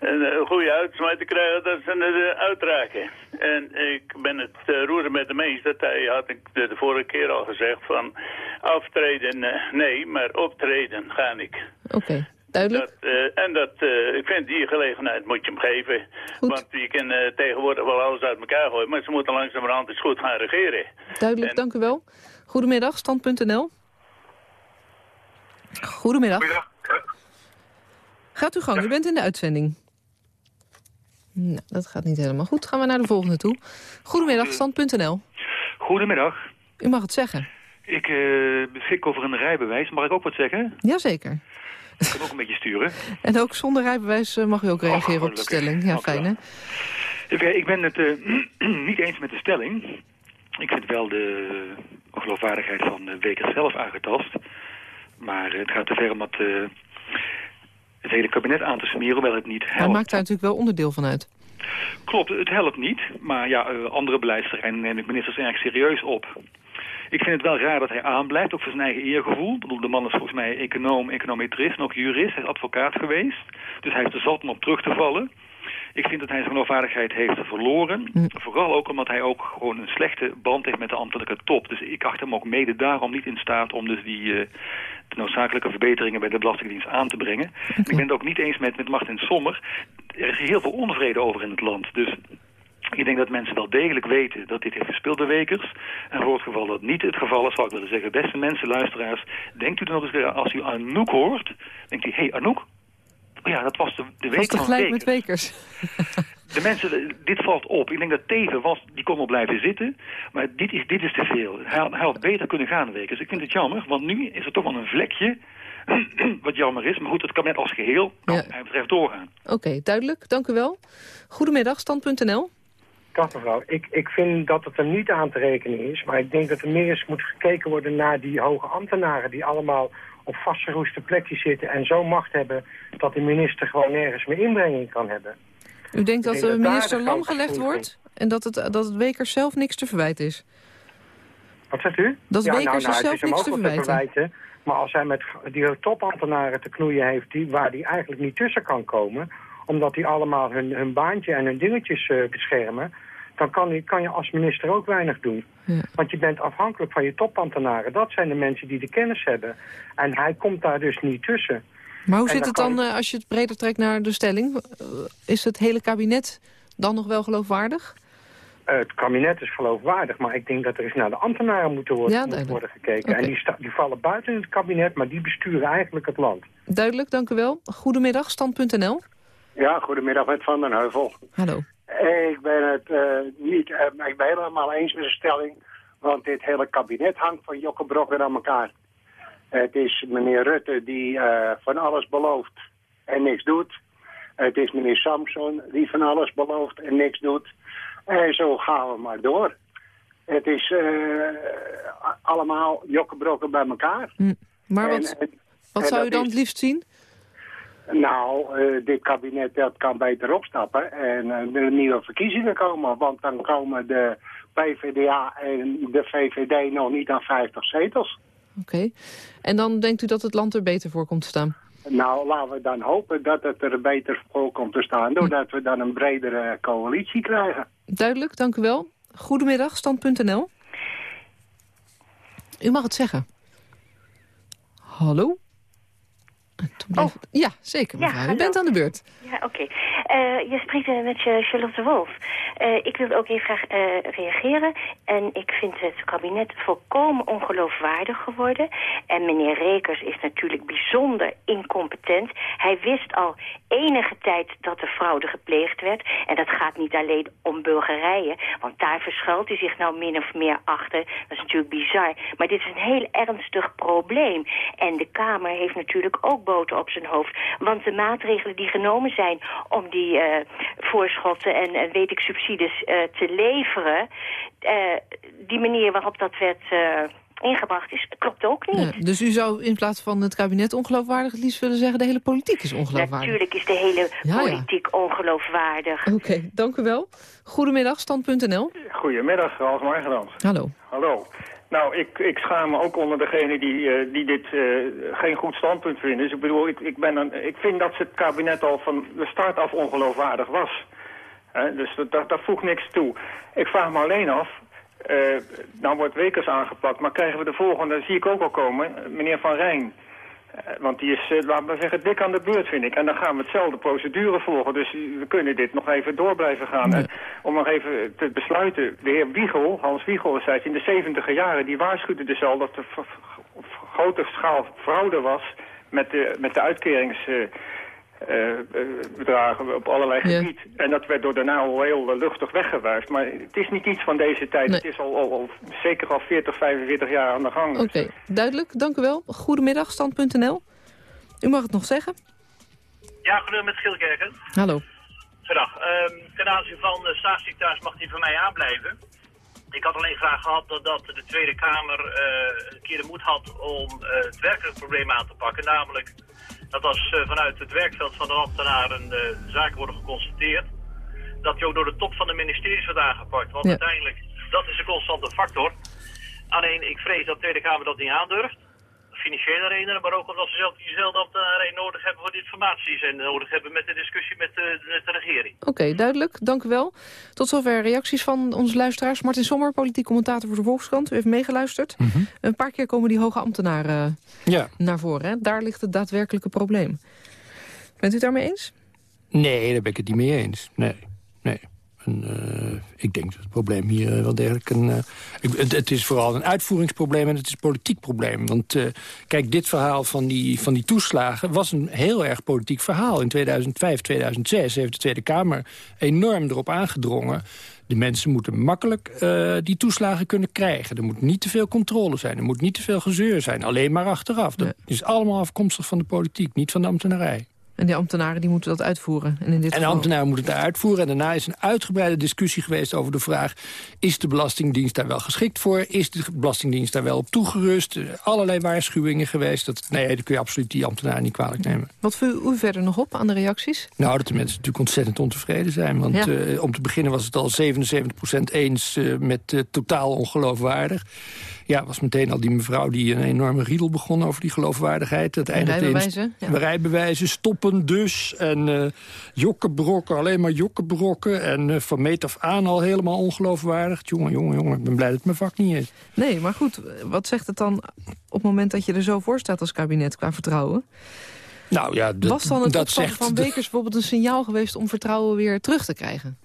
een goede uitsmijt te krijgen dat ze het uitraken. En ik ben het uh, roeren met de eens. Dat hij had ik de, de, vorige keer al gezegd van aftreden uh, nee, maar optreden ga ik. Oké. Duidelijk. Dat, uh, en dat, ik vind die gelegenheid moet je hem geven. Goed. Want je kan tegenwoordig wel alles uit elkaar gooien. Maar ze moeten langzamerhand eens goed gaan regeren. Duidelijk, en... dank u wel. Goedemiddag, stand.nl. Goedemiddag. Goedemiddag. Gaat u gang, u bent in de uitzending. Nou, dat gaat niet helemaal goed. Gaan we naar de volgende toe. Goedemiddag, stand.nl. Goedemiddag. U mag het zeggen. Ik uh, beschik over een rijbewijs. Mag ik ook wat zeggen? Jazeker. Ik kan ook een beetje sturen. En ook zonder rijbewijs uh, mag u ook reageren oh, op de stelling. Ja, fijn hè? Ik ben het uh, niet eens met de stelling. Ik vind wel de geloofwaardigheid van de Weker zelf aangetast. Maar het gaat te ver om het het hele kabinet aan te smeren, hoewel het niet helpt. Hij maakt daar natuurlijk wel onderdeel van uit. Klopt, het helpt niet. Maar ja, uh, andere beleidsterreinen neem ik ministers erg serieus op. Ik vind het wel raar dat hij aanblijft, ook voor zijn eigen eergevoel. Ik bedoel, de man is volgens mij econoom, econometrist en ook jurist. Hij is advocaat geweest. Dus hij heeft er zat om op terug te vallen. Ik vind dat hij zijn geloofwaardigheid heeft verloren. Vooral ook omdat hij ook gewoon een slechte band heeft met de ambtelijke top. Dus ik acht hem ook mede daarom niet in staat om dus die uh, de noodzakelijke verbeteringen bij de Belastingdienst aan te brengen. Ik ben het ook niet eens met, met Martin Sommer. Er is heel veel onvrede over in het land. Dus ik denk dat mensen wel degelijk weten dat dit heeft gespeeld door Wekers. En voor het geval dat niet het geval is, zou ik willen zeggen... beste mensen, luisteraars, denkt u dan nog eens... als u Anouk hoort, denkt u... hé hey, Anouk, ja, dat was de, de week van gelijk met Wekers. De mensen, dit valt op. Ik denk dat Teven was, die kon wel blijven zitten. Maar dit is, dit is te veel. Hij, hij had beter kunnen gaan, Wekers. Ik vind het jammer, want nu is er toch wel een vlekje... wat jammer is. Maar goed, het kabinet als geheel kan ja. hij betreft doorgaan. Oké, duidelijk. Dank u wel. Goedemiddag, stand.nl. Dag mevrouw. Ik, ik vind dat het er niet aan te rekenen is. Maar ik denk dat er meer eens moet gekeken worden naar die hoge ambtenaren... die allemaal op vastgeroeste plekjes zitten en zo macht hebben... dat de minister gewoon nergens meer inbrenging kan hebben. U denkt dat de minister lam gelegd wordt en dat het, dat het Wekers zelf niks te verwijten is? Wat zegt u? Dat ja, Wekers nou, nou, zelf niks te verwijten. te verwijten. Maar als hij met die topambtenaren te knoeien heeft... Die, waar hij eigenlijk niet tussen kan komen... omdat die allemaal hun, hun baantje en hun dingetjes uh, beschermen... dan kan, kan je als minister ook weinig doen. Ja. Want je bent afhankelijk van je topambtenaren. Dat zijn de mensen die de kennis hebben. En hij komt daar dus niet tussen. Maar hoe zit het dan, uh, als je het breder trekt naar de stelling? Uh, is het hele kabinet dan nog wel geloofwaardig? Uh, het kabinet is geloofwaardig, maar ik denk dat er eens naar de ambtenaren moeten worden, ja, moet worden gekeken. Okay. En die, die, vallen buiten het kabinet, maar die besturen eigenlijk het land. Duidelijk, dank u wel. Goedemiddag, stand.nl. Ja, goedemiddag met Van den Heuvel. Hallo. Ik ben het niet, ik ben helemaal eens met de stelling, want dit hele kabinet hangt van jokkebrokken aan elkaar. Het is meneer Rutte die uh, van alles belooft en niks doet. Het is meneer Samson die van alles belooft en niks doet. En zo gaan we maar door. Het is allemaal jokkenbrokken bij elkaar. Hm. Maar wat, en, wat zou u dan het liefst zien? Nou, uh, dit kabinet dat kan beter opstappen en er nieuwe verkiezingen komen. Want dan komen de PvdA en de VVD nog niet aan 50 zetels. Oké. Okay. En dan denkt u dat het land er beter voor komt te staan? Nou, laten we dan hopen dat het er beter voor komt te staan... doordat we dan een bredere coalitie krijgen. Duidelijk, dank u wel. Goedemiddag, stand.nl. U mag het zeggen. Hallo? Oh. Ja, zeker mevrouw. Ja, u bent aan de beurt. Ja, oké. Okay. Uh, je spreekt uh, met uh, Charlotte Wolf. ik wil ook even graag reageren. En ik vind het kabinet volkomen ongeloofwaardig geworden. En meneer Rekers is natuurlijk bijzonder incompetent. Hij wist al enige tijd dat er fraude gepleegd werd. En dat gaat niet alleen om Bulgarije. Want daar verschuilt hij zich nou min of meer achter. Dat is natuurlijk bizar. Maar dit is een heel ernstig probleem. En de Kamer heeft natuurlijk ook boter op zijn hoofd. Want de maatregelen die genomen zijn om die uh, voorschotten en uh, weet ik subsidies uh, te leveren... die manier waarop dat werd ingebracht is, klopt ook niet. Ja, dus u zou in plaats van het kabinet ongeloofwaardig het liefst willen zeggen... de hele politiek is ongeloofwaardig? Natuurlijk is de hele ja, politiek ja. ongeloofwaardig. Oké, okay, dank u wel. Goedemiddag, stand.nl. Goedemiddag, Ralf Margerand. Hallo. Hallo. Nou, ik, ik schaam me ook onder degene die, uh, die dit uh, geen goed standpunt vinden. Dus ik bedoel, ik, ik, ben een, ik vind dat het kabinet al van de start af ongeloofwaardig was. Dus dat, dat, dat voegt niks toe. Ik vraag me alleen af, uh, nou wordt Wekers aangepakt, maar krijgen we de volgende, zie ik ook al komen, meneer Van Rijn. Uh, want die is, uh, laten we zeggen, dik aan de beurt, vind ik. En dan gaan we hetzelfde procedure volgen. Dus we kunnen dit nog even door blijven gaan. Om nog even te besluiten, de heer Wiegel, Hans Wiegel, zei in de 70 jaren, die waarschuwde dus al dat er grote schaal fraude was met de, met de uitkerings... Uh, bedragen op allerlei ja. gebied. En dat werd door daarna al heel luchtig weggewuifd. Maar het is niet iets van deze tijd. Nee. Het is al, al, al, zeker al 40, 45 jaar aan de gang. Oké, okay. duidelijk. Dank u wel. Goedemiddag, stand.nl. U mag het nog zeggen. Ja, goedemiddag met Schilkerken. Hallo. Goedendag. Um, ten aanzien van de staatssecretaris mag die van mij aanblijven. Ik had alleen graag gehad dat, dat de Tweede Kamer uh, een keer de moed had om uh, het werkelijke probleem aan te pakken. Namelijk dat als uh, vanuit het werkveld van de ambtenaren uh, zaken worden geconstateerd, dat die ook door de top van de ministeries wordt aangepakt. Want uiteindelijk, dat is een constante factor. Alleen, ik vrees dat de Tweede Kamer dat niet aandurft financiële redenen, maar ook omdat ze zelf diezelfde ambtenaren informaties en nodig hebben met de discussie met de, met de regering. Oké, duidelijk. Dank u wel. Tot zover reacties van onze luisteraars. Martin Sommer, politiek commentator voor de Volkskrant. U heeft meegeluisterd. Mhm. Een paar keer komen die hoge ambtenaren ja. naar voren. Hè? Daar ligt het daadwerkelijke probleem. Bent u het daarmee eens? Nee, daar ben ik het niet mee eens. Nee, nee. En, uh, ik denk dat het probleem hier uh, wel degelijk een... Uh, het, het, is vooral een uitvoeringsprobleem en het is een politiek probleem. Want kijk, dit verhaal van die, van die toeslagen was een heel erg politiek verhaal. In 2005, 2006 heeft de Tweede Kamer enorm erop aangedrongen... De mensen moeten makkelijk die toeslagen kunnen krijgen. Er moet niet te veel controle zijn. Er moet niet te veel gezeur zijn. Alleen maar achteraf. Dat is allemaal afkomstig van de politiek, niet van de ambtenarij. En die ambtenaren die moeten dat uitvoeren. En, in dit en de ambtenaren moeten het uitvoeren. En daarna is een uitgebreide discussie geweest over de vraag... is de Belastingdienst daar wel geschikt voor? Is de Belastingdienst daar wel op toegerust? Allerlei waarschuwingen geweest. Dat, nee, dat kun je absoluut die ambtenaren niet kwalijk nemen. Wat viel u verder nog op aan de reacties? Nou, dat de mensen natuurlijk ontzettend ontevreden zijn. Want eh, om te beginnen was het al 77% eens uh, met uh, totaal ongeloofwaardig. Ja, was meteen al die mevrouw die een enorme riedel begon over die geloofwaardigheid. Het rijbewijzen. Ja. Rijbewijzen, stoppen dus. En uh, jokkenbrokken, alleen maar jokkenbrokken. En uh, van meet af aan al helemaal ongeloofwaardig. Jongen, jongen, jongen, ik ben blij dat het mijn vak niet is. Nee, maar goed, wat zegt het dan op het moment dat je er zo voor staat als kabinet qua vertrouwen? Nou ja, Was dan het dat zegt, van Bekers bijvoorbeeld een signaal geweest om vertrouwen weer terug te krijgen?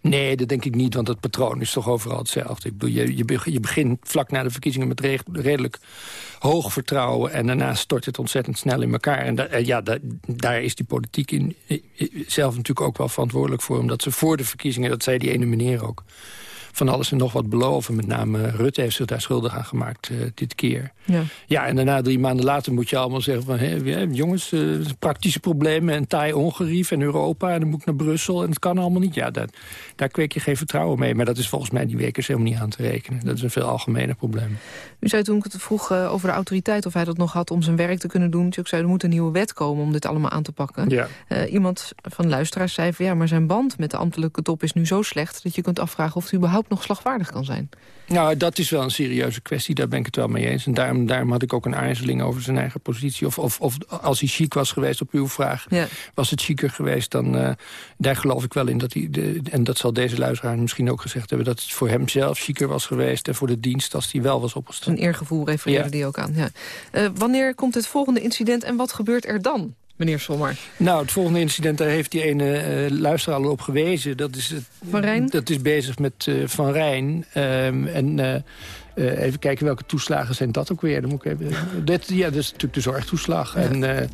Nee, dat denk ik niet, want het patroon is toch overal hetzelfde. Ik bedoel, je, je begint vlak na de verkiezingen met redelijk hoog vertrouwen... en daarna stort het ontzettend snel in elkaar. En ja, daar is die politiek in, zelf natuurlijk ook wel verantwoordelijk voor... omdat ze voor de verkiezingen, dat zei die ene meneer ook van alles en nog wat beloven. Met name Rutte heeft zich daar schuldig aan gemaakt uh, dit keer. Ja. ja, en daarna drie maanden later moet je allemaal zeggen van... Hé, jongens, uh, praktische problemen en taai ongerief en Europa... en dan moet ik naar Brussel en het kan allemaal niet. Ja, dat, daar kweek je geen vertrouwen mee. Maar dat is volgens mij die wekers helemaal niet aan te rekenen. Dat is een veel algemener probleem. U zei toen ik het vroeg uh, over de autoriteit... of hij dat nog had om zijn werk te kunnen doen. Ik zei, er moet een nieuwe wet komen om dit allemaal aan te pakken. Ja. iemand van luisteraars zei van... ja, maar zijn band met de ambtelijke top is nu zo slecht... dat je kunt afvragen of hij überhaupt nog slagvaardig kan zijn. Nou, dat is wel een serieuze kwestie, daar ben ik het wel mee eens. En daarom, daarom had ik ook een aarzeling over zijn eigen positie. Of, of, of als hij chic was geweest op uw vraag, ja. was het chiquer geweest... dan uh, daar geloof ik wel in, dat hij, de, en dat zal deze luisteraar misschien ook gezegd hebben... dat het voor hem zelf chiquer was geweest en voor de dienst als hij wel was opgesteld. Een eergevoel refereerde ja. die ook aan, ja. Uh, wanneer komt het volgende incident en wat gebeurt er dan? Meneer Sommer? Nou, het volgende incident, daar heeft die ene uh, luisteraar al op gewezen. Dat is, het, van Rijn? Dat is bezig met uh, Van Rijn. Um, en uh, even kijken welke toeslagen zijn dat ook weer. Dan moet ik even, dit, ja, dat is natuurlijk de zorgtoeslag. Ja. En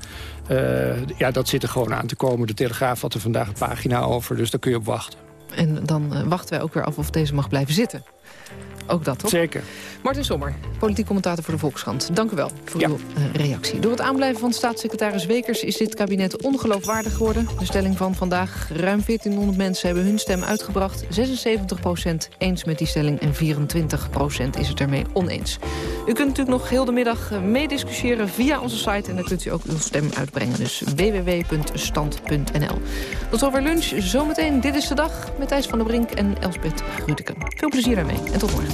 ja, dat zit er gewoon aan te komen. De Telegraaf had er vandaag een pagina over, dus daar kun je op wachten. En dan wachten wij ook weer af of deze mag blijven zitten. Ook dat, toch? Zeker. Martin Sommer, politiek commentator voor de Volkskrant. Dank u wel voor uw uh, reactie. Door het aanblijven van staatssecretaris Wekers... is dit kabinet ongeloofwaardig geworden. De stelling van vandaag. Ruim 1400 mensen hebben hun stem uitgebracht. 76% eens met die stelling en 24% is het ermee oneens. U kunt natuurlijk nog heel de middag eh, meediscussiëren via onze site... en dan kunt u ook uw stem uitbrengen. Dus www.stand.nl. Tot zover lunch. Zometeen Dit is de Dag met Thijs van der Brink en Elspeth Grudeken. Veel plezier daarmee en tot morgen.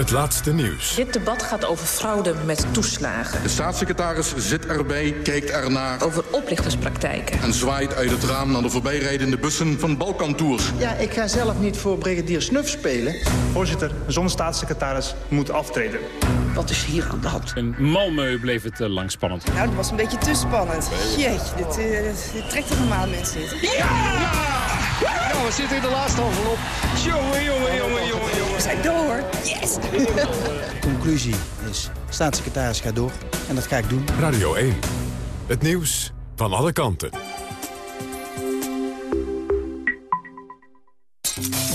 Het laatste nieuws. Dit debat gaat over fraude met toeslagen. De staatssecretaris zit erbij, kijkt ernaar. Over oplichterspraktijken. En zwaait uit het raam naar de voorbijrijdende bussen van Balkantours. Ja, ik ga zelf niet voor brigadier Snuf spelen. Voorzitter, zo'n staatssecretaris moet aftreden. Wat is hier aan de hand? In Malmö bleef het uh, lang spannend. Nou, dat was een beetje te spannend. Jeetje, dit, uh, dit trekt er normaal mensen niet. Ja! We zitten in de laatste envelop. Jongen, jongen, jongen, jongen, jongen. We zijn door. Yes! Conclusie is, staatssecretaris gaat door. En dat ga ik doen. Radio 1. Het nieuws van alle kanten.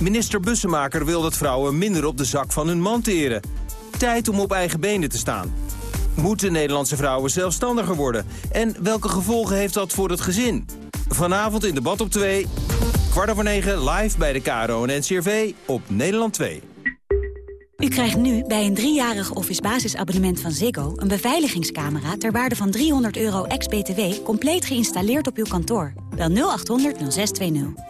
Minister Bussemaker wil dat vrouwen minder op de zak van hun man teren. Tijd om op eigen benen te staan. Moeten Nederlandse vrouwen zelfstandiger worden? En welke gevolgen heeft dat voor het gezin? Vanavond in debat op 2. Kwart over 9 live bij de KRO en NCRV op Nederland 2. U krijgt nu bij een driejarig Office basisabonnement van Ziggo... een beveiligingscamera ter waarde van 300 euro ex-BTW... compleet geïnstalleerd op uw kantoor. Bel 0800 0620.